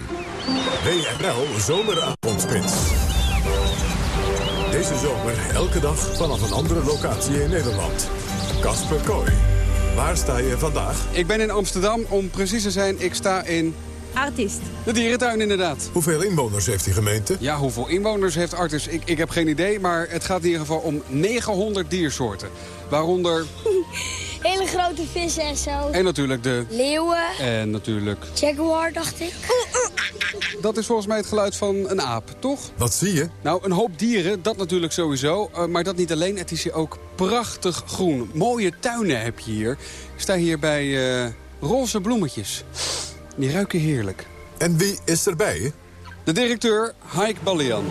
WNL Zomeravondspits. Deze zomer elke dag vanaf een andere locatie in Nederland. Kasper Kooi. Waar sta je vandaag? Ik ben in Amsterdam. Om precies te zijn, ik sta in... Artist. De dierentuin inderdaad. Hoeveel inwoners heeft die gemeente? Ja, hoeveel inwoners heeft Artis? Ik, ik heb geen idee, maar het gaat in ieder geval om 900 diersoorten. Waaronder... Hele grote vissen en zo. En natuurlijk de... Leeuwen. En natuurlijk... Jaguar, dacht ik. Dat is volgens mij het geluid van een aap, toch? Wat zie je? Nou, een hoop dieren, dat natuurlijk sowieso. Uh, maar dat niet alleen, het is hier ook prachtig groen. Mooie tuinen heb je hier. Ik sta hier bij uh, roze bloemetjes. Die ruiken heerlijk. En wie is erbij? De directeur, Haik Balian.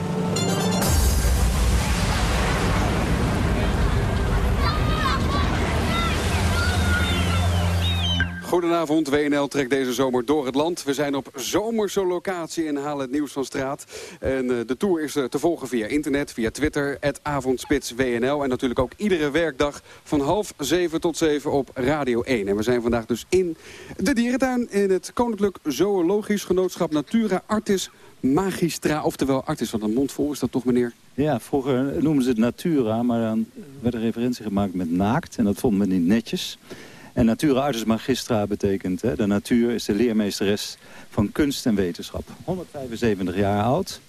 Goedenavond, WNL trekt deze zomer door het land. We zijn op zomerse locatie en halen het nieuws van straat. En uh, de tour is uh, te volgen via internet, via Twitter, het avondspits WNL. En natuurlijk ook iedere werkdag van half zeven tot zeven op Radio 1. En we zijn vandaag dus in de dierentuin in het Koninklijk Zoologisch Genootschap Natura Artis Magistra. Oftewel Artis van een mond vol, is dat toch meneer? Ja, vroeger noemden ze het Natura, maar dan werd er referentie gemaakt met naakt. En dat vonden we niet netjes. En Natura Artis Magistra betekent, hè, de natuur is de leermeesteres van kunst en wetenschap. 175 jaar oud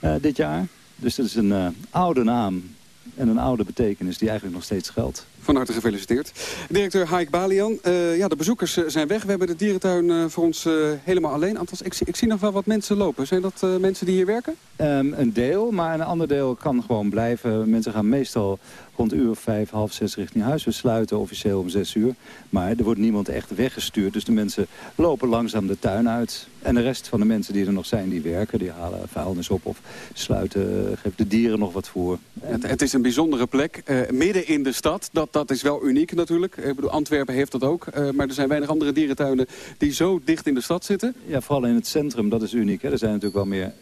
uh, dit jaar. Dus dat is een uh, oude naam en een oude betekenis die eigenlijk nog steeds geldt. Van harte gefeliciteerd. Directeur Haik Balian, uh, ja, de bezoekers zijn weg. We hebben de dierentuin uh, voor ons uh, helemaal alleen. Althans, ik, ik, zie nog wel wat mensen lopen. Zijn dat mensen die hier werken? Um, een deel, maar een ander deel kan gewoon blijven. Mensen gaan meestal rond uur of vijf, half zes richting huis. We sluiten officieel om zes uur. Maar er wordt niemand echt weggestuurd. Dus de mensen lopen langzaam de tuin uit. En de rest van de mensen die er nog zijn, die werken. Die halen vuilnis op of sluiten, geven de dieren nog wat voor. Het, het is een bijzondere plek. Midden in de stad. Dat, dat is wel uniek natuurlijk. Ik bedoel, Antwerpen heeft dat ook. Uh, maar er zijn weinig andere dierentuinen die zo dicht in de stad zitten. Ja, vooral in het centrum. Dat is uniek. Hè. Er zijn natuurlijk wel meer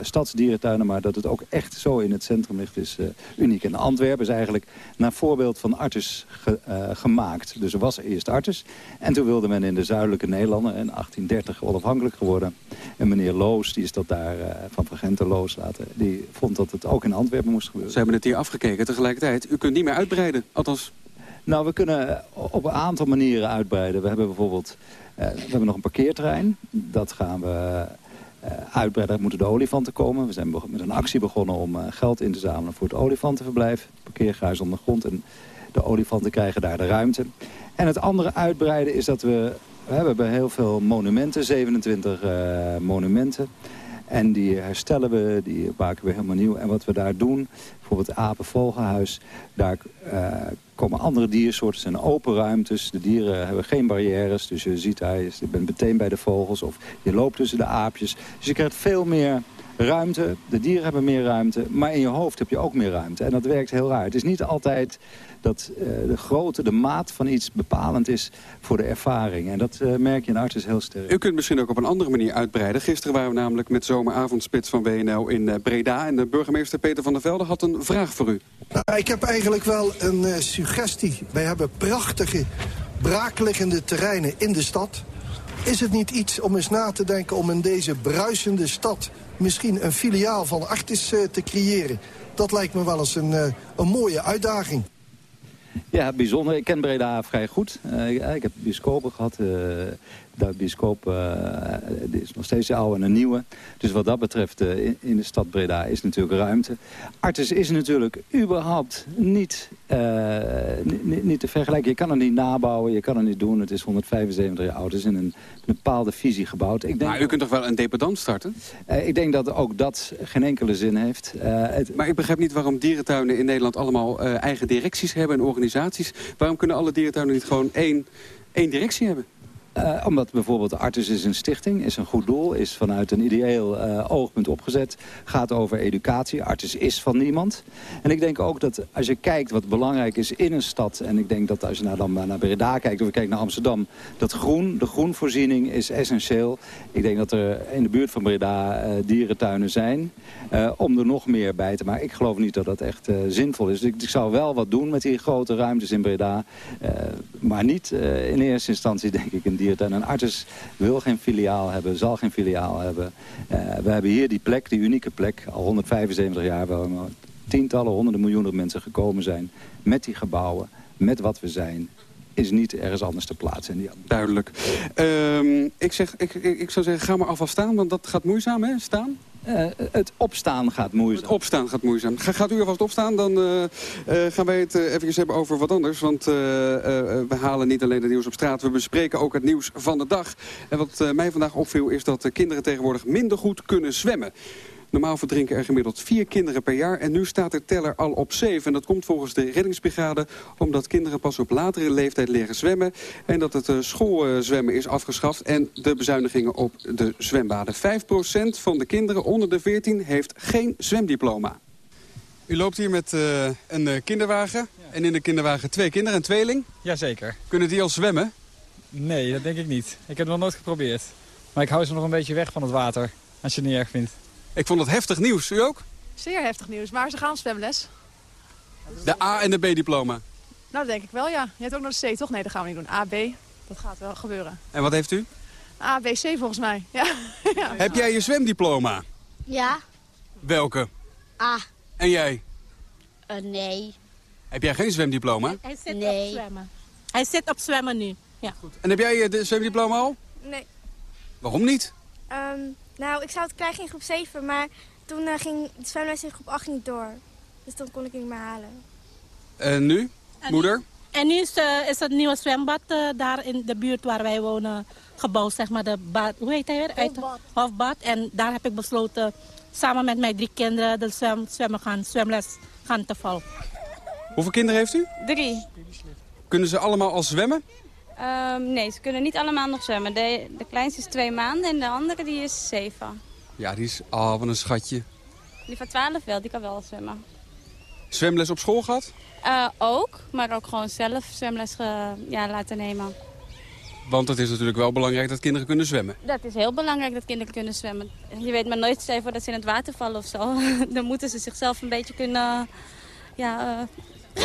stadsdierentuinen, maar dat het ook echt zo in het centrum ligt is uh, uniek. En Antwerpen is eigenlijk naar voorbeeld van Artus ge, uh, gemaakt. Dus er was eerst Artus en toen wilde men in de zuidelijke Nederlanden in 1830 onafhankelijk geworden. En meneer Loos, die is dat daar uh, van Vergenten Loos laten, die vond dat het ook in Antwerpen moest gebeuren. Ze hebben het hier afgekeken tegelijkertijd. U kunt niet meer uitbreiden, althans... Nou, we kunnen op een aantal manieren uitbreiden. We hebben bijvoorbeeld we hebben nog een parkeerterrein. Dat gaan we uitbreiden moeten de olifanten komen. We zijn met een actie begonnen om uh, geld in te zamelen voor het olifantenverblijf. Parkeergruis onder de grond en de olifanten krijgen daar de ruimte. En het andere uitbreiden is dat we... We hebben heel veel monumenten, 27 uh, monumenten. En die herstellen we, die maken we helemaal nieuw. En wat we daar doen, bijvoorbeeld het Apenvogelhuis... daar uh, komen andere diersoorten, zijn open ruimtes. De dieren hebben geen barrières, dus je ziet daar, je bent meteen bij de vogels... of je loopt tussen de aapjes. Dus je krijgt veel meer ruimte. De dieren hebben meer ruimte, maar in je hoofd heb je ook meer ruimte. En dat werkt heel raar. Het is niet altijd dat uh, de grootte, de maat van iets bepalend is voor de ervaring. En dat uh, merk je in Artis heel sterk. U kunt misschien ook op een andere manier uitbreiden. Gisteren waren we namelijk met zomeravondspits van WNL in uh, Breda. En de burgemeester Peter van der Velde had een vraag voor u. Nou, ik heb eigenlijk wel een suggestie. Wij hebben prachtige, braakliggende terreinen in de stad. Is het niet iets om eens na te denken om in deze bruisende stad... misschien een filiaal van Artis te creëren? Dat lijkt me wel eens een, een mooie uitdaging. Ja, bijzonder. Ik ken Breda vrij goed. Uh, ik heb bioscopen gehad. Uh, de bioscoop uh, is nog steeds oude en een nieuwe. Dus wat dat betreft in, in, de stad Breda is natuurlijk ruimte. Artis is natuurlijk überhaupt niet, niet, niet, te vergelijken. Je kan het niet nabouwen, je kan het niet doen. Het is 175 jaar oud. Het is in een, een bepaalde visie gebouwd. Ik denk maar u kunt toch wel een dependant starten? ik denk dat ook dat geen enkele zin heeft. Het... Maar ik begrijp niet waarom dierentuinen in Nederland allemaal eigen directies hebben en organisaties. Waarom kunnen alle dierentuinen niet gewoon één, één directie hebben? Uh, omdat bijvoorbeeld Artis is een stichting, is een goed doel, is vanuit een ideeel uh, oogpunt opgezet. Gaat over educatie. Artis is van niemand. En ik denk ook dat als je kijkt wat belangrijk is in een stad... en ik denk dat als je naar, dan naar Breda kijkt of je kijkt naar Amsterdam... dat groen, de groenvoorziening is essentieel. Ik denk dat er in de buurt van Breda uh, dierentuinen zijn... om er nog meer bij te maken. Ik geloof niet dat dat echt zinvol is. Dus ik, zou wel wat doen met die grote ruimtes in Breda. maar niet in eerste instantie denk ik En Artis wil geen filiaal hebben, zal geen filiaal hebben. Uh, we hebben hier die plek, die unieke plek, al 175 jaar... waar tientallen, honderden miljoenen mensen gekomen zijn... met die gebouwen, met wat we zijn is niet ergens anders te plaatsen. Die... Duidelijk. Um, ik, zeg, ik, ik, ik, zou zeggen, ga maar alvast staan, want dat gaat moeizaam, hè? Staan? Uh, het opstaan gaat moeizaam. Het opstaan gaat moeizaam. Ga, gaat u alvast opstaan, dan uh, uh, gaan wij het even hebben over wat anders. Want we halen niet alleen het nieuws op straat, we bespreken ook het nieuws van de dag. En wat mij vandaag opviel is dat kinderen tegenwoordig minder goed kunnen zwemmen. Normaal verdrinken er gemiddeld vier kinderen per jaar en nu staat de teller al op zeven. En dat komt volgens de reddingsbrigade omdat kinderen pas op latere leeftijd leren zwemmen. En dat het schoolzwemmen is afgeschaft en de bezuinigingen op de zwembaden. 5% van de kinderen onder de 14 heeft geen zwemdiploma. U loopt hier met uh, een kinderwagen. Ja. En in de kinderwagen twee kinderen, een tweeling. Jazeker. Kunnen die al zwemmen? Nee, dat denk ik niet. Ik heb het nog nooit geprobeerd. Maar ik hou ze nog een beetje weg van het water, als je het niet erg vindt. Ik vond het heftig nieuws. U ook? Zeer heftig nieuws, maar ze gaan zwemles. De A- en de B-diploma. Nou, dat denk ik wel, ja. Je hebt ook nog de C, toch? Nee, dat gaan we niet doen. A, B, dat gaat wel gebeuren. En wat heeft u? A, B, C volgens mij, ja. ja. Heb jij je zwemdiploma? Ja. Welke? Ah, En jij? eh, nee. Heb jij geen zwemdiploma? Hij zit nee. op zwemmen. Hij zit op zwemmen nu. Ja. En heb jij je de zwemdiploma al? Nee. Waarom niet? Ehm, nou, ik zou het krijgen in groep 7, maar toen eh, ging de zwemles in groep 8 niet door. Dus dan kon ik het niet meer halen. En nu? Moeder? En nu is, eh, is het nieuwe zwembad eh, daar in de buurt waar wij wonen gebouwd, zeg maar, de bad, hoe heet hij weer? Hofbad. En daar heb ik besloten samen met mijn drie kinderen de zwem, zwemmen gaan, zwemles gaan te volgen. Hoeveel kinderen heeft u? Drie. Kunnen ze allemaal al zwemmen? Ehm, nee, ze kunnen niet allemaal nog zwemmen. De, de kleinste is twee maanden en de andere die is zeven. Ja, die is... Oh, wat een schatje. Die van twaalf wel, die kan wel zwemmen. Zwemles op school gehad? Eh, ook, maar ook gewoon zelf zwemles ge- ja, laten nemen. Want het is natuurlijk wel belangrijk dat kinderen kunnen zwemmen. Dat is heel belangrijk dat kinderen kunnen zwemmen. Je weet maar nooit stel voor dat ze in het water vallen of zo. Dan moeten ze zichzelf een beetje kunnen... Ja, eh,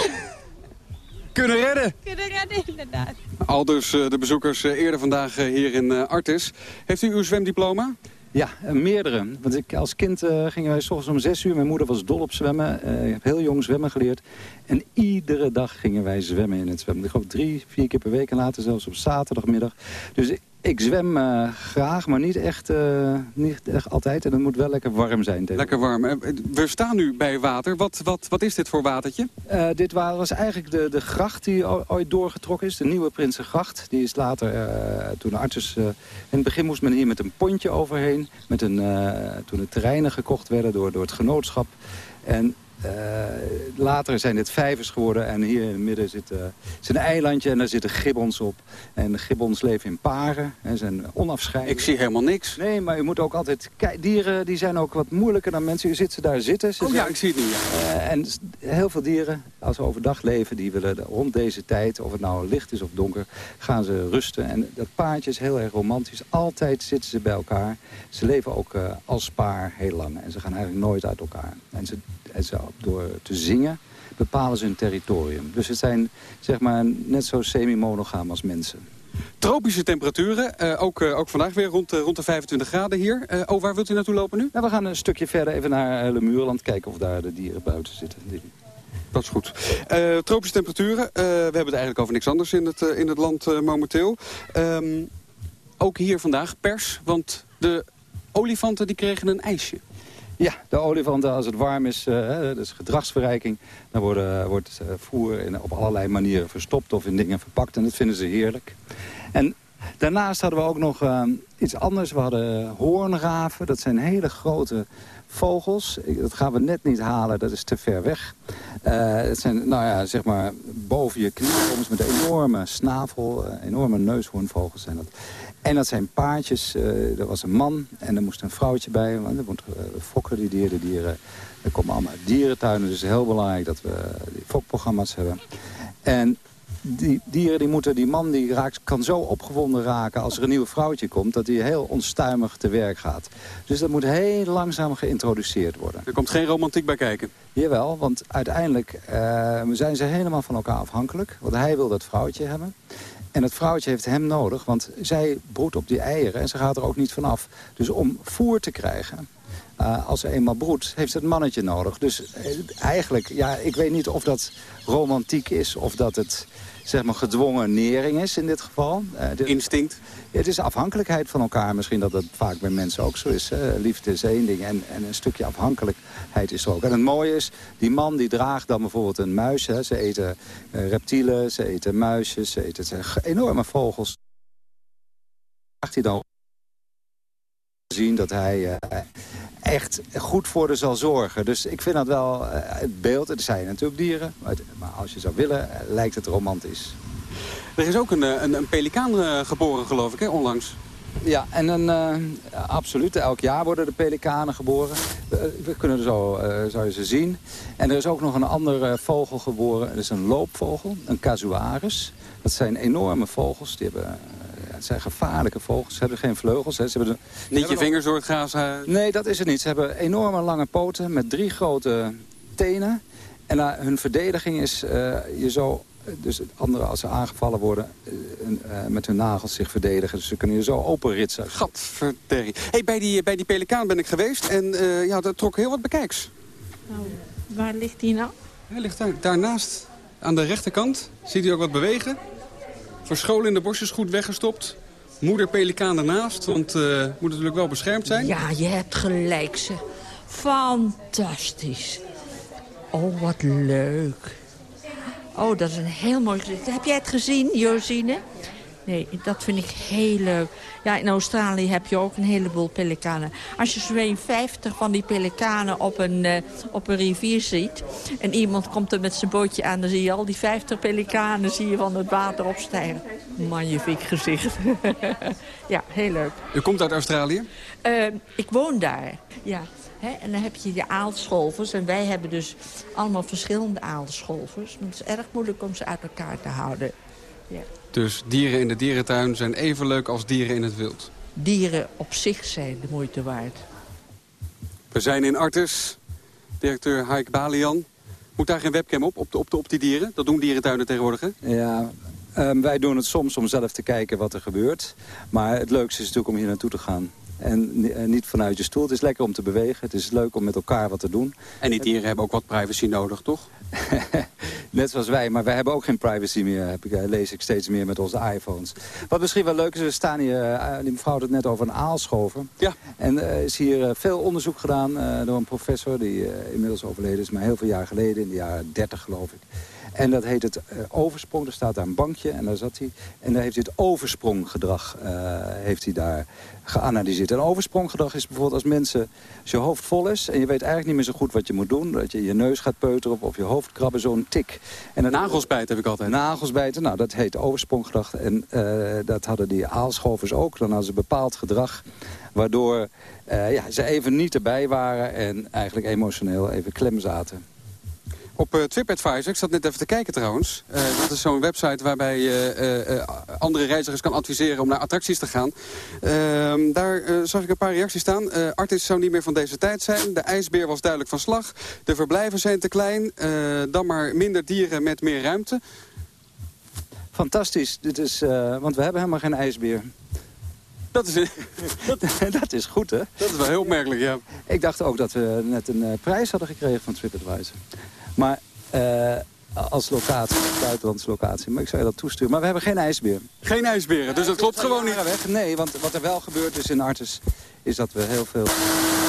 Kunnen redden! kunnen redden, inderdaad. Al dus eh, de bezoekers eh, eerder vandaag eh, hier in eh, Artis. Heeft u uw zwemdiploma? Ja, meerdere. Want ik, als kind eh, gingen wij s ochtends om zes uur. Mijn moeder was dol op zwemmen. Eh, ik heb heel jong zwemmen geleerd. En iedere dag gingen wij zwemmen in het zwemmen. Ik geloof drie, vier keer per week en later zelfs op zaterdagmiddag. Dus ik, zwem eh, graag, maar niet echt, eh, niet echt altijd. En het moet wel lekker warm zijn. tegen. Lekker warm. Eh, We staan nu bij water. Wat, wat, wat is dit voor watertje? Eh, dit wa- was eigenlijk de, de gracht die ooit doorgetrokken is. De nieuwe Prinsengracht. Die is later, toen de artsen... in het begin moest men hier met een pontje overheen. Met een, toen de terreinen gekocht werden door, door het genootschap. En later zijn dit vijvers geworden. En hier in het midden zit, eh, zit een eilandje en daar zitten gibbons op. En gibbons leven in paren. En zijn onafscheidelijk. Ik zie helemaal niks. Nee, maar je moet ook altijd... Kijk, dieren die zijn ook wat moeilijker dan mensen. Je ziet ze daar zitten. Ze Oh ja, ik zie het. Ja. eh, en heel veel dieren, als ze overdag leven, die willen rond deze tijd, of het nou licht is of donker, gaan ze rusten. En dat paardje is heel erg romantisch. Altijd zitten ze bij elkaar. Ze leven ook eh, als paar heel lang. En ze gaan eigenlijk nooit uit elkaar. En, ze, en door te zingen bepalen ze hun territorium. Dus het zijn zeg maar net zo semi-monogaam als mensen. Tropische temperaturen. eh, ook, eh, ook vandaag weer rond, eh, rond de 25 graden hier. Oh, waar wilt u naartoe lopen nu? Nou, we gaan een stukje verder even naar Lemuurland kijken of daar de dieren buiten zitten. Dat is goed. Tropische temperaturen. we hebben het eigenlijk over niks anders in het, in het land momenteel. Ehm, ook hier vandaag pers, want de olifanten die kregen een ijsje. Ja, de olifanten, als het warm is, eh, hè, dat is gedragsverrijking... dan worden, wordt eh, voer in, op allerlei manieren verstopt of in dingen verpakt. En dat vinden ze heerlijk. En daarnaast hadden we ook nog eh, iets anders. We hadden hoornraven, dat zijn hele grote vogels. Dat gaan we net niet halen, dat is te ver weg. Eh, het zijn, nou ja, zeg maar, boven je knie, met een enorme snavel, eh, enorme neushoornvogels zijn dat. En dat zijn paardjes. eh, er was een man en er moest een vrouwtje bij. Want er moeten eh, fokken die dieren. dieren er komen allemaal dierentuinen. Dus het is heel belangrijk dat we die fokprogramma's hebben. En die dieren, die moeten, die man die raakt, kan zo opgewonden raken als er een nieuw vrouwtje komt... dat hij heel onstuimig te werk gaat. Dus dat moet heel langzaam geïntroduceerd worden. Er komt geen romantiek bij kijken. Jawel, want uiteindelijk eh, zijn ze helemaal van elkaar afhankelijk. Want hij wil dat vrouwtje hebben. En het vrouwtje heeft hem nodig, want zij broedt op die eieren en ze gaat er ook niet vanaf. Dus om voer te krijgen, eh, als ze eenmaal broedt, heeft het mannetje nodig. Dus eh, eigenlijk, ja, ik weet niet of dat romantiek is of dat het zeg maar gedwongen nering is in dit geval. Eh, de- Instinct? het is afhankelijkheid van elkaar. Misschien dat dat vaak bij mensen ook zo is. Hè. Liefde is één ding en, en een stukje afhankelijkheid is er ook. En het mooie is, die man die draagt dan bijvoorbeeld een muis. Hè. Ze eten reptielen, ze eten muisjes, ze eten enorme vogels. Draagt hij dan zien dat hij echt goed voor haar zal zorgen. Dus ik vind dat wel eh, het beeld. Het zijn natuurlijk dieren, maar, het- maar als je zou willen, eh, lijkt het romantisch. Er is ook een, eh, een, een pelikaan geboren, geloof ik, hè, onlangs. Ja, en dan, eh, absoluut. Elk jaar worden de pelikanen geboren. We, kunnen zo, zou je ze zien. En er is ook nog een andere vogel geboren. Dat is een loopvogel, een casuaris. Dat zijn enorme vogels. Die hebben het zijn gevaarlijke vogels. Ze hebben geen vleugels. Hè. Ze hebben de, Niet je vingers door het gaas... Nee, dat is het niet. Ze hebben enorme lange poten met drie grote tenen. En uh, hun verdediging is uh, je zo... Dus anderen als ze aangevallen worden met hun nagels zich verdedigen. Dus ze kunnen je zo openritsen. Gadverderrie. Hey, bij, die, bij die pelikaan ben ik geweest en ja, dat trok heel wat bekijks. Nou, waar ligt die nou? Hij ligt daar, daarnaast aan de rechterkant. Ziet u ook wat bewegen? Verscholen in de bosjes goed weggestopt. Moeder pelikaan ernaast, want uh, moet natuurlijk wel beschermd zijn. Ja, je hebt gelijk, ze. Fantastisch. Oh, wat leuk. Oh, dat is een heel mooi. Heb jij het gezien, Josine? Nee, dat vind ik heel leuk. Ja, in Australië heb je ook een heleboel pelikanen. Als je zo'n 50 van die pelikanen op een, uh, op een rivier ziet... en iemand komt er met zijn bootje aan... dan zie je al die 50 pelikanen zie je van het water opstijgen. Magnifiek gezicht. ja, heel leuk. U komt uit Australië? Uh, ik woon daar, ja. He, en dan heb je je aalscholvers. En wij hebben dus allemaal verschillende aalscholvers. Het is erg moeilijk om ze uit elkaar te houden. Ja. Dus dieren in de dierentuin zijn even leuk als dieren in het wild? Dieren op zich zijn de moeite waard. We zijn in Artes. Directeur Haik Balian. Moet daar geen webcam op, op, de, op, de, op die dieren? Dat doen dierentuinen tegenwoordig, hè? Ja, um, wij doen het soms om zelf te kijken wat er gebeurt. Maar het leukste is natuurlijk om hier naartoe te gaan. En niet vanuit je stoel. Het is lekker om te bewegen. Het is leuk om met elkaar wat te doen. En die dieren hebben ook wat privacy nodig, toch? Net zoals wij, maar wij hebben ook geen privacy meer, heb ik, lees ik steeds meer met onze iPhones. Wat misschien wel leuk is, we staan hier, uh, die mevrouw had het net over een aalschoven. Ja. En er uh, is hier veel onderzoek gedaan door een professor die inmiddels overleden is, maar heel veel jaar geleden, in de jaren 30 geloof ik. En dat heet het uh, oversprong. Er staat daar een bankje en daar zat hij. En daar heeft hij het overspronggedrag uh, heeft hij daar geanalyseerd. En overspronggedrag is bijvoorbeeld als mensen... als je hoofd vol is en je weet eigenlijk niet meer zo goed wat je moet doen... dat je je neus gaat peuteren of, je hoofd krabben, zo'n tik. En dat, nagelsbijten heb ik altijd. Nagelsbijten, nou dat heet overspronggedrag. En uh, dat hadden die aalschovers ook. Dan hadden ze bepaald gedrag... waardoor ja, ze even niet erbij waren en eigenlijk emotioneel even klem zaten. Op uh, TripAdvisor, ik zat net even te kijken trouwens. Uh, dat is zo'n website waarbij je uh, andere reizigers kan adviseren om naar attracties te gaan. Ehm, daar zag ik een paar reacties staan. Artis zou niet meer van deze tijd zijn. De ijsbeer was duidelijk van slag. De verblijven zijn te klein. dan maar minder dieren met meer ruimte. Fantastisch. Dit is, want we hebben helemaal geen ijsbeer. Dat is, dat, dat is goed, hè? Dat is wel heel opmerkelijk, ja. Ik dacht ook dat we net een prijs hadden gekregen van TripAdvisor. Maar uh, als locatie, buitenlandse locatie. Maar ik zou je dat toesturen. Maar we hebben geen ijsbeer. Geen ijsberen, dus dat klopt gewoon niet. Weg. Nee, want wat er wel gebeurd is in Artes... is dat we heel veel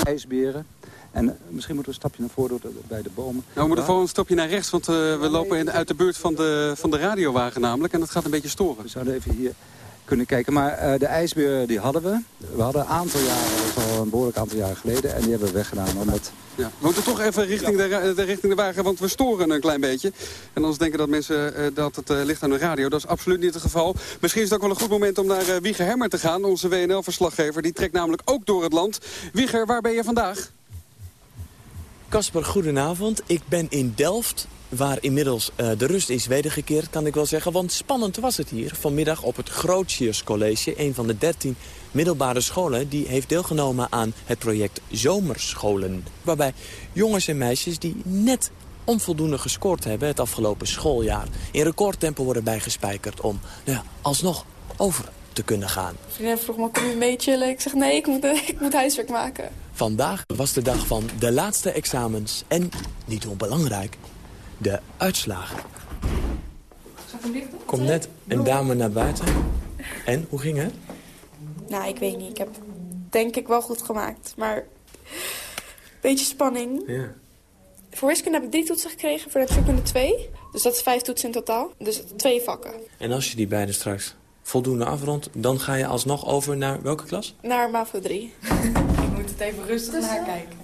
ijsberen... En misschien moeten we een stapje naar voren doen bij de bomen. Nou, we moeten gewoon een stapje naar rechts, want uh, we lopen in, uit de buurt van de, van de radiowagen namelijk. En dat gaat een beetje storen. We zouden even hier kunnen kijken. Maar uh, de ijsbeer die hadden we. We hadden een aantal jaren, al een behoorlijk aantal jaren geleden. En die hebben we weggedaan. Omdat... Ja, we moeten toch even richting, de, richting de wagen, want we storen een klein beetje. En anders denken dat mensen uh, dat het uh, ligt aan de radio. Dat is absoluut niet het geval. Misschien is het ook wel een goed moment om naar Wieger Hemmer te gaan. Onze WNL-verslaggever. Die trekt namelijk ook door het land. Wieger, waar ben je vandaag? Kasper, goedenavond. Ik ben in Delft waar inmiddels uh, de rust is wedergekeerd, kan ik wel zeggen. Want spannend was het hier vanmiddag op het Grootsiers College. Een van de dertien middelbare scholen die heeft deelgenomen aan het project Zomerscholen. Waarbij jongens en meisjes die net onvoldoende gescoord hebben het afgelopen schooljaar... in recordtempo worden bijgespijkerd om nou alsnog over te kunnen gaan. Vriendin vroeg me, kom je mee chillen? Ik zeg, nee, ik moet, ik moet huiswerk maken. Vandaag was de dag van de laatste examens en, niet onbelangrijk, de uitslagen. Komt net een dame naar buiten. En, hoe ging het? Nou, ik weet niet. Ik heb denk ik wel goed gemaakt. Maar beetje spanning. Ja. Voor wiskunde heb ik drie toetsen gekregen, voor natuurkunde twee. Dus dat is vijf toetsen in totaal. Dus twee vakken. En als je die beide straks voldoende afrondt, dan ga je alsnog over naar welke klas? Naar MAVO 3. ik moet het even rustig dus, nakijken.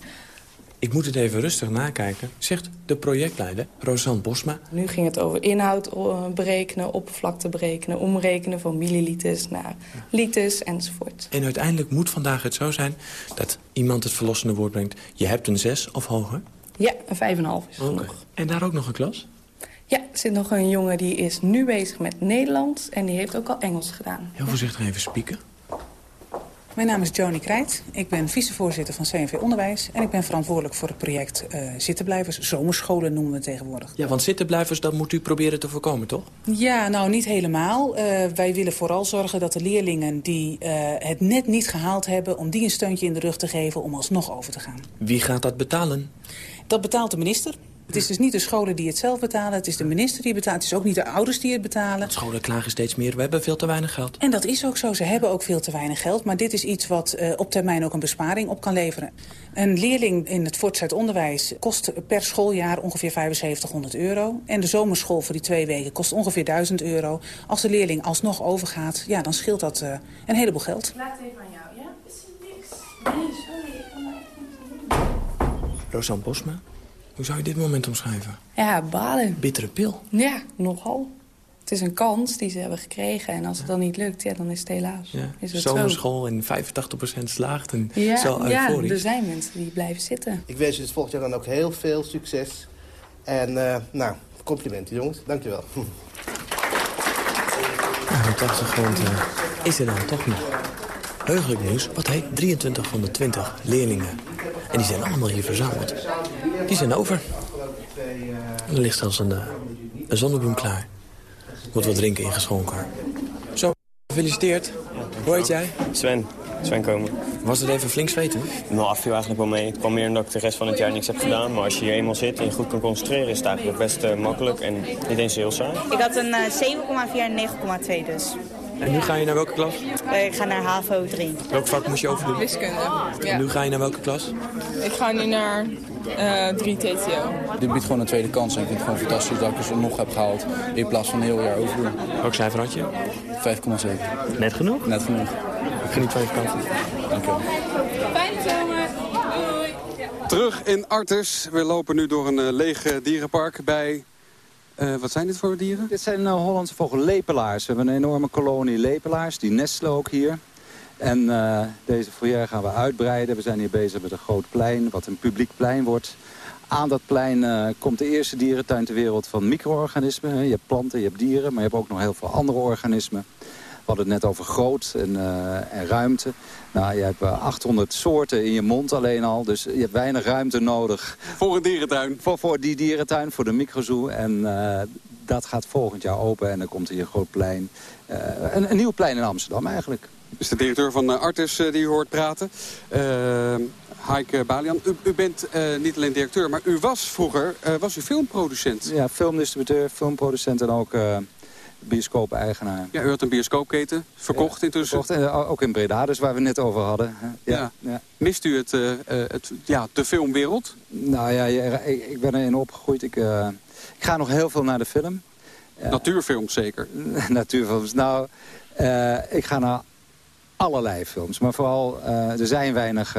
Ik moet het even rustig nakijken, zegt de projectleider Rosanne Bosma. Nu ging het over inhoud berekenen, oppervlakte berekenen... omrekenen van milliliters naar liters enzovoort. En uiteindelijk moet vandaag het zo zijn dat iemand het verlossende woord brengt... je hebt een 6 of hoger? Ja, een 5,5 is genoeg. En daar ook nog een klas? Ja, er zit nog een jongen die is nu bezig met Nederlands... en die heeft ook al Engels gedaan. Heel voorzichtig even spieken. Mijn naam is Joni Krijt. Ik ben vicevoorzitter van CNV Onderwijs... en ik ben verantwoordelijk voor het project uh, Zittenblijvers. Zomerscholen noemen we het tegenwoordig. Ja, want zittenblijvers, dat moet u proberen te voorkomen, toch? Ja, nou, niet helemaal. Uh, wij willen vooral zorgen dat de leerlingen die uh, het net niet gehaald hebben... om die een steuntje in de rug te geven om alsnog over te gaan. Wie gaat dat betalen? Dat betaalt de minister. Het is dus niet de scholen die het zelf betalen, het is de minister die het betaalt. Het is ook niet de ouders die het betalen. Scholen klagen steeds meer, we hebben veel te weinig geld. En dat is ook zo, ze hebben ook veel te weinig geld. Maar dit is iets wat uh, op termijn ook een besparing op kan leveren. Een leerling in het voortgezet onderwijs kost per schooljaar ongeveer 7500 euro. En de zomerschool voor die twee weken kost ongeveer 1000 euro. Als de leerling alsnog overgaat, ja, dan scheelt dat uh, een heleboel geld. Laat even aan jou, ja? Is niks. Nee, sorry. Rosanne Bosma? Hoe zou je dit moment omschrijven? Ja, balen. Bittere pil? Ja, nogal. Het is een kans die ze hebben gekregen. En als het dan niet lukt, ja, dan is het helaas. Ja. Is het Zomerschool en 85% slaagt. En ja, zo euforisch. Ja, er zijn mensen die blijven zitten. Ik wens je het volgend jaar dan ook heel veel succes. En uh, nou, complimenten jongens. Dankjewel. Ja, op de achtergrond uh, is er dan toch nog. Heugelijk nieuws. Wat heet 23 van de 20 leerlingen. En die zijn allemaal hier verzameld. Die zijn over. Er ligt zelfs een, een zonnebloem klaar. Wordt wat drinken ingeschonken. Zo, gefeliciteerd. Hoe heet jij? Sven. Sven komen. Was het even flink zweten? Nou, afviel eigenlijk wel mee. Het kwam meer omdat ik de rest van het jaar niks heb gedaan. Maar als je hier eenmaal zit en je goed kan concentreren... is het eigenlijk best uh, makkelijk en niet eens heel saai. Ik had een uh, 7,4 en 9,2 dus. En nu ga je naar welke klas? Ik ga naar HAVO 3. Welk vak moest je overdoen? Wiskunde, ja. En nu ga je naar welke klas? Ik ga nu naar uh, 3 TTO. Dit biedt gewoon een tweede kans en ik vind het gewoon fantastisch dat ik het nog heb gehaald. In plaats van een heel jaar overdoen. Welk cijfer had je? 5,7. Net genoeg? Net genoeg. Ik geniet van je vakantie. Dank je wel. Fijne zomer. Doei. Terug in Artes. We lopen nu door een uh, leeg dierenpark bij... Uh, wat zijn dit voor dieren? Dit zijn uh, Hollandse vogellepelaars. We hebben een enorme kolonie lepelaars. Die nestelen ook hier. En uh, deze foyer gaan we uitbreiden. We zijn hier bezig met een groot plein, wat een publiek plein wordt. Aan dat plein komt de eerste dierentuin ter wereld van micro-organismen. Je hebt planten, je hebt dieren, maar je hebt ook nog heel veel andere organismen. We hadden het net over groot en, uh, en ruimte. Nou, je hebt 800 soorten in je mond alleen al. Dus je hebt weinig ruimte nodig. Voor een dierentuin? Voor, voor die dierentuin, voor de microzoo. En uh, dat gaat volgend jaar open. En dan komt hier een groot plein. Uh, een, een nieuw plein in Amsterdam eigenlijk. Dus de directeur van Artis die u hoort praten. Heike Balian, u, u bent niet alleen directeur, maar u was vroeger was u filmproducent. Ja, filmdistributeur, filmproducent en ook bioscoop-eigenaar. Ja, u had een bioscoopketen, verkocht ja, intussen. Verkocht, en ook in Breda, dus waar we het net over hadden. Ja, ja. ja. Mist u het, uh, het, ja, de filmwereld? Nou ja, ik, ik ben erin opgegroeid. Ik, uh, ik ga nog heel veel naar de film. Natuurfilms zeker? Natuurfilms. Nou, uh, ik ga naar allerlei films. Maar vooral, er zijn weinig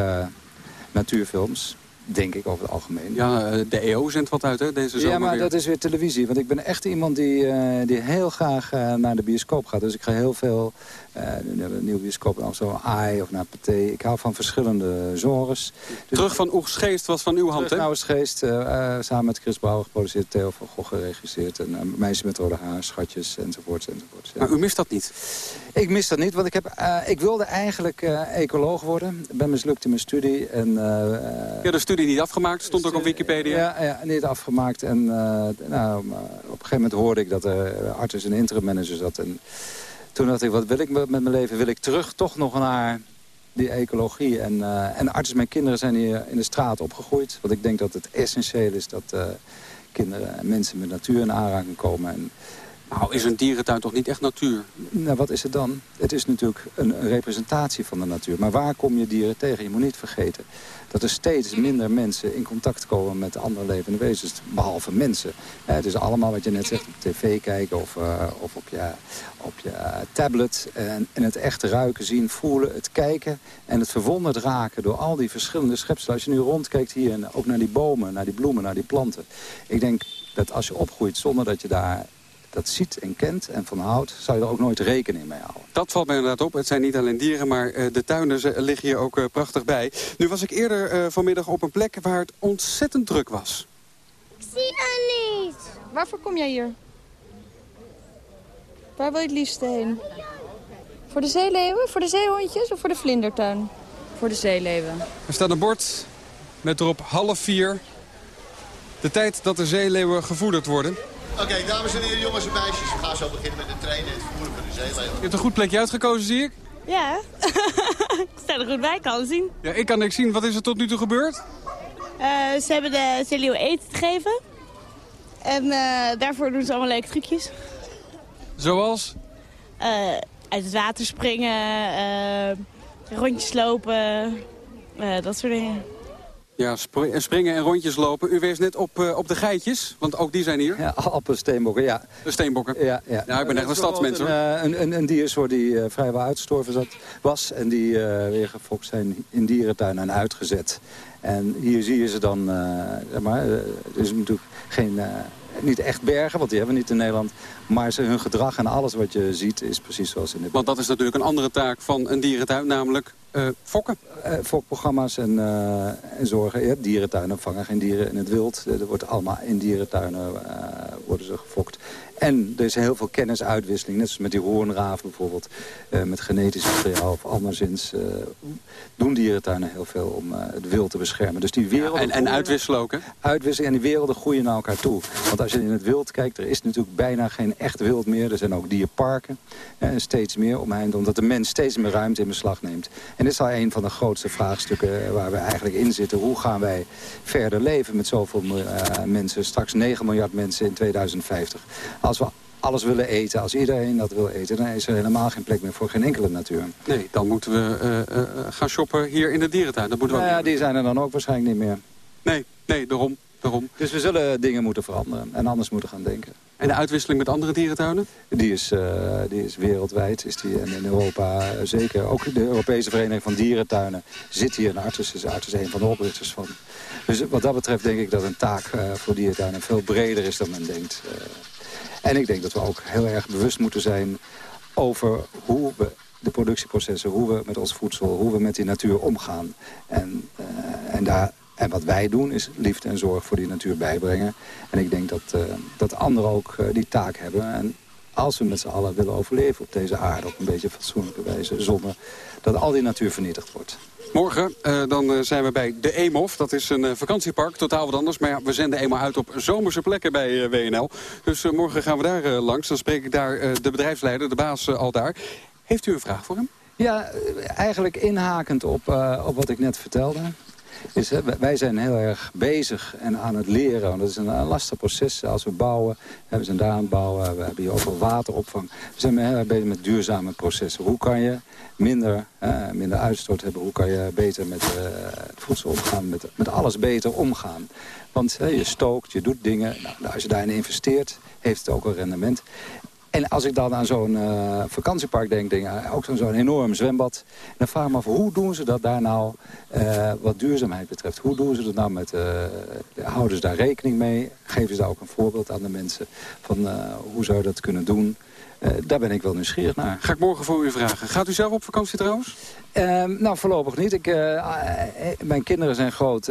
natuurfilms denk ik over het algemeen. Ja, de EO zendt wat uit, hè, deze zomer Ja, maar weer. dat is weer televisie. Want ik ben echt iemand die, uh, die heel graag uh, naar de bioscoop gaat. Dus ik ga heel veel uh, naar de nieuwe bioscoop, of zo AI of naar Pathé. Ik hou van verschillende genres. Dus Terug van Oegsgeest was van uw hand, hè? Terug Oegsgeest, samen met Chris Brouwer geproduceerd, Theo van Gogh geregisseerd. En Meisje met rode haar, Schatjes, enzovoorts, enzovoorts. Ja. Maar u mist dat niet? Ik mis dat niet, want ik, heb, ik wilde eigenlijk ecoloog worden. Ik ben mislukt in mijn studie. En, ja, de studie niet afgemaakt, stond ook op Wikipedia. Ja, ja niet afgemaakt. En uh, nou, op een gegeven moment hoorde ik dat er arts en interim manager zat. En toen dacht ik, wat wil ik met mijn leven? Wil ik terug toch nog naar die ecologie? En, uh, en artsen, mijn kinderen zijn hier in de straat opgegroeid. Want ik denk dat het essentieel is dat kinderen en mensen met natuur in aanraking komen. En, nou, is een dierentuin toch niet echt natuur? Nou, wat is het dan? Het is natuurlijk een, representatie van de natuur. Maar waar kom je dieren tegen? Je moet niet vergeten dat er steeds minder mensen in contact komen met andere levende wezens. Behalve mensen. Het is allemaal wat je net zegt, op tv kijken of, uh, of op, je, op je tablet. En, en het echt ruiken, zien, voelen, het kijken en het verwonderd raken door al die verschillende schepselen. Als je nu rondkijkt hier en ook naar die bomen, naar die bloemen, naar die planten. Ik denk dat als je opgroeit zonder dat je daar dat ziet en kent en van houdt, zou je er ook nooit rekening mee houden. Dat valt mij inderdaad op. Het zijn niet alleen dieren, maar uh, de tuinen liggen hier ook uh, prachtig bij. Nu was ik eerder uh, vanmiddag op een plek waar het ontzettend druk was. Ik zie er niet. Waarvoor kom jij hier? Waar wil je het liefst heen? Voor de zeeleeuwen, voor de zeehondjes of voor de vlindertuin? Voor de zeeleeuwen. Er staat een bord met erop half vier. De tijd dat de zeeleeuwen gevoederd worden. Oké, dames en heren, jongens en meisjes. We gaan zo beginnen met de trainen en het voeren van de zeeleeuwen. Je hebt een goed plekje uitgekozen, zie ik. Ja, ik sta er goed bij, kan zien. Ja, ik kan niks zien. Wat is er tot nu toe gebeurd? Eh, ze hebben de zeeleeuwen eten te geven. En eh, daarvoor doen ze allemaal leuke trucjes. Zoals? Eh, uit het water springen, eh, rondjes lopen, eh, dat soort dingen. Ja, spr- springen en rondjes lopen. U wees net op, eh, op de geitjes, want ook die zijn hier. Ja, Alpen, steenbokken, ja. De steenbokken. Ja, ja. Ja, ik ben echt een stadsmens hoor. Een, een, een, een diersoort die eh, vrijwel uitgestorven zat, was en die eh, weer gefokt zijn in dierentuinen en uitgezet. En hier zie je ze dan, eh, zeg maar, er is natuurlijk geen, eh, niet echt bergen, want die hebben we niet in Nederland. Maar ze, hun gedrag en alles wat je ziet is precies zoals in de Want dat is natuurlijk een andere taak van een dierentuin, namelijk eh, fokken. eh, fokprogramma's en, eh, en zorgen. Dierentuinen, vangen geen dieren in het wild. Eh, Er wordt allemaal in dierentuinen eh, worden ze gefokt. En er is heel veel kennisuitwisseling, net zoals met die hoornraaf bijvoorbeeld. eh, met genetisch materiaal of anderszins eh, doen dierentuinen heel veel om eh, het wild te beschermen. Dus die werelden En, en uitwisselen ook, hè? uitwisseling en die werelden groeien naar elkaar toe. Want als je in het wild kijkt, er is natuurlijk bijna geen echt wild meer. Er zijn ook dierparken, eh, steeds meer omheind, omdat de mens steeds meer ruimte in beslag neemt. En dit is al een van de grootste vraagstukken waar we eigenlijk in zitten. Hoe gaan wij verder leven met zoveel mensen, straks 9 miljard mensen in 2050. Als we alles willen eten, als iedereen dat wil eten, dan is er helemaal geen plek meer voor geen enkele natuur. Nee, dan moeten we eh, eh, gaan shoppen hier in de dierentuin. Dat moeten we Nou ja, die zijn er dan ook waarschijnlijk niet meer. Nee, nee, daarom. daarom. Dus we zullen dingen moeten veranderen en anders moeten gaan denken. En de uitwisseling met andere dierentuinen? Die is, eh, die is wereldwijd, is die, en in Europa zeker. Ook de Europese Vereniging van Dierentuinen zit hier in Artus. Dus Artus is een van de oprichters van. Dus wat dat betreft denk ik dat een taak voor dierentuinen veel breder is dan men denkt. En ik denk dat we ook heel erg bewust moeten zijn over hoe we de productieprocessen, hoe we met ons voedsel, hoe we met die natuur omgaan. En, eh, en, daar, en wat wij doen is liefde en zorg voor die natuur bijbrengen. En ik denk dat, eh, dat anderen ook eh, die taak hebben. En als we met z'n allen willen overleven op deze aarde op een beetje fatsoenlijke wijze, zonder dat al die natuur vernietigd wordt. Morgen eh, dan eh, zijn we bij de EMOF. Dat is een eh, vakantiepark, totaal wat anders. Maar ja, we zenden eenmaal uit op zomerse plekken bij WNL. Dus morgen gaan we daar langs. Dan spreek ik daar de bedrijfsleider, de baas al daar. Heeft u een vraag voor hem? Ja, eigenlijk inhakend op, op wat ik net vertelde. Eh, wij zijn heel erg bezig en aan het leren. Want dat is een, een lastig proces. Als we bouwen, daar aan het bouwen. We hebben hier overal wateropvang. We zijn heel erg bezig met duurzame processen. Hoe kan je minder, minder uitstoot hebben? Hoe kan je beter met eh, voedsel omgaan? Met, met alles beter omgaan? Want je stookt, je doet dingen. Nou, als je daarin investeert, heeft het ook een rendement. En als ik dan aan zo'n eh, vakantiepark denk, denk ik ook zo'n enorm zwembad. Dan vraag ik me af, hoe doen ze dat daar nou eh, wat duurzaamheid betreft? Hoe doen ze dat nou met, eh, houden ze daar rekening mee? Geven ze daar ook een voorbeeld aan de mensen van eh, hoe zou je dat kunnen doen? Eh, daar ben ik wel nieuwsgierig naar. Ga ik morgen voor u vragen. Gaat u zelf op vakantie trouwens? Ehm, nou, voorlopig niet. Ik, eh, eh, mijn kinderen zijn groot.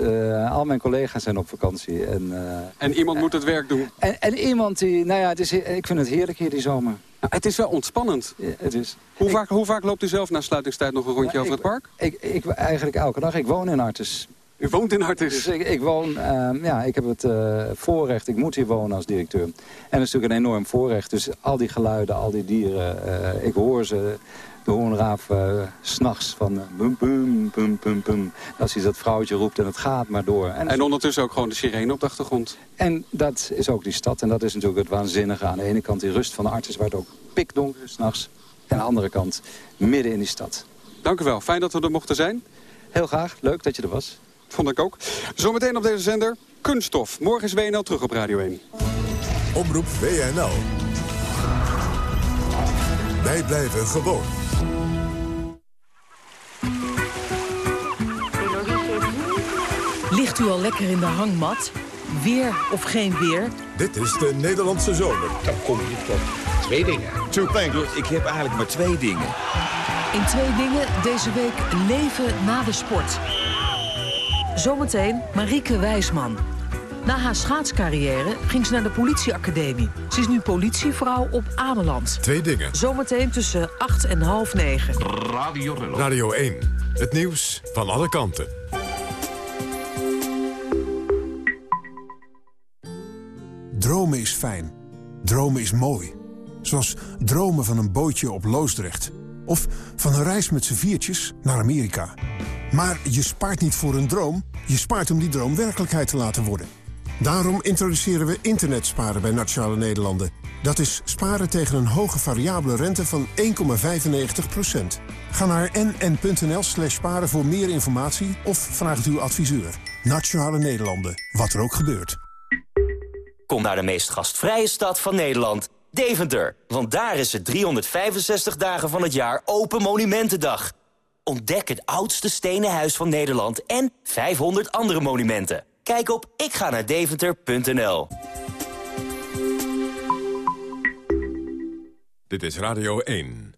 al mijn collega's zijn op vakantie. En, En iemand moet het werk doen. en, en iemand die... Nou ja, het is, ik vind het heerlijk hier die zomer. Nou, het is wel ontspannend. Ja, het is. Hoe, vaak, hoe vaak loopt u zelf na sluitingstijd nog een rondje Ja, over ik- het park? Ik, ik, eigenlijk elke dag. Ik woon in Artes. U woont in Artis. Dus ik, ik woon, ehm, ja, ik heb het eh, voorrecht, ik moet hier wonen als directeur. En dat is natuurlijk een enorm voorrecht. Dus al die geluiden, al die dieren, eh, ik hoor ze. De hoornraaf eh, s s'nachts van eh, bum, bum, bum, bum, bum. Als hij dat vrouwtje roept en het gaat maar door. En, En ondertussen ook gewoon de sirene op de achtergrond. en dat is ook die stad. En dat is natuurlijk het waanzinnige. Aan de ene kant die rust van de artis, waar het ook pikdonker is s'nachts. En aan de andere kant midden in die stad. Dank u wel. Fijn dat we er mochten zijn. Heel graag. Leuk dat je er was. Vond ik ook. Zometeen op deze zender Kunststof. Morgen is WNL terug op Radio 1. Omroep WNL. Wij blijven gewoon. Ligt u al lekker in de hangmat? Weer of geen weer? Dit is de Nederlandse zomer. Dan kom je tot twee dingen. Two things. Ik heb eigenlijk maar twee dingen. In twee dingen deze week leven na de sport. Zometeen Marieke Wijsman. Na haar schaatscarrière ging ze naar de politieacademie. Ze is nu politievrouw op Ameland. Twee dingen. Zometeen tussen 8 en half 9. Radio Radio 1. Het nieuws van alle kanten. Dromen is fijn. Dromen is mooi. Zoals dromen van een bootje op Loosdrecht. Of van een reis met z'n viertjes naar Amerika. Maar je spaart niet voor een droom. Je spaart om die droom werkelijkheid te laten worden. Daarom introduceren we internetsparen bij Nationale Nederlanden. Dat is sparen tegen een hoge variabele rente van 1,95%. Ga naar nn.nl slash sparen voor meer informatie of vraag uw adviseur. Nationale Nederlanden, wat er ook gebeurt. Kom naar de meest gastvrije stad van Nederland, Deventer. Want daar is het 365 dagen van het jaar Open Monumentendag. Ontdek het oudste stenen huis van Nederland en 500 andere monumenten. Kijk op ikga Dit is Radio 1.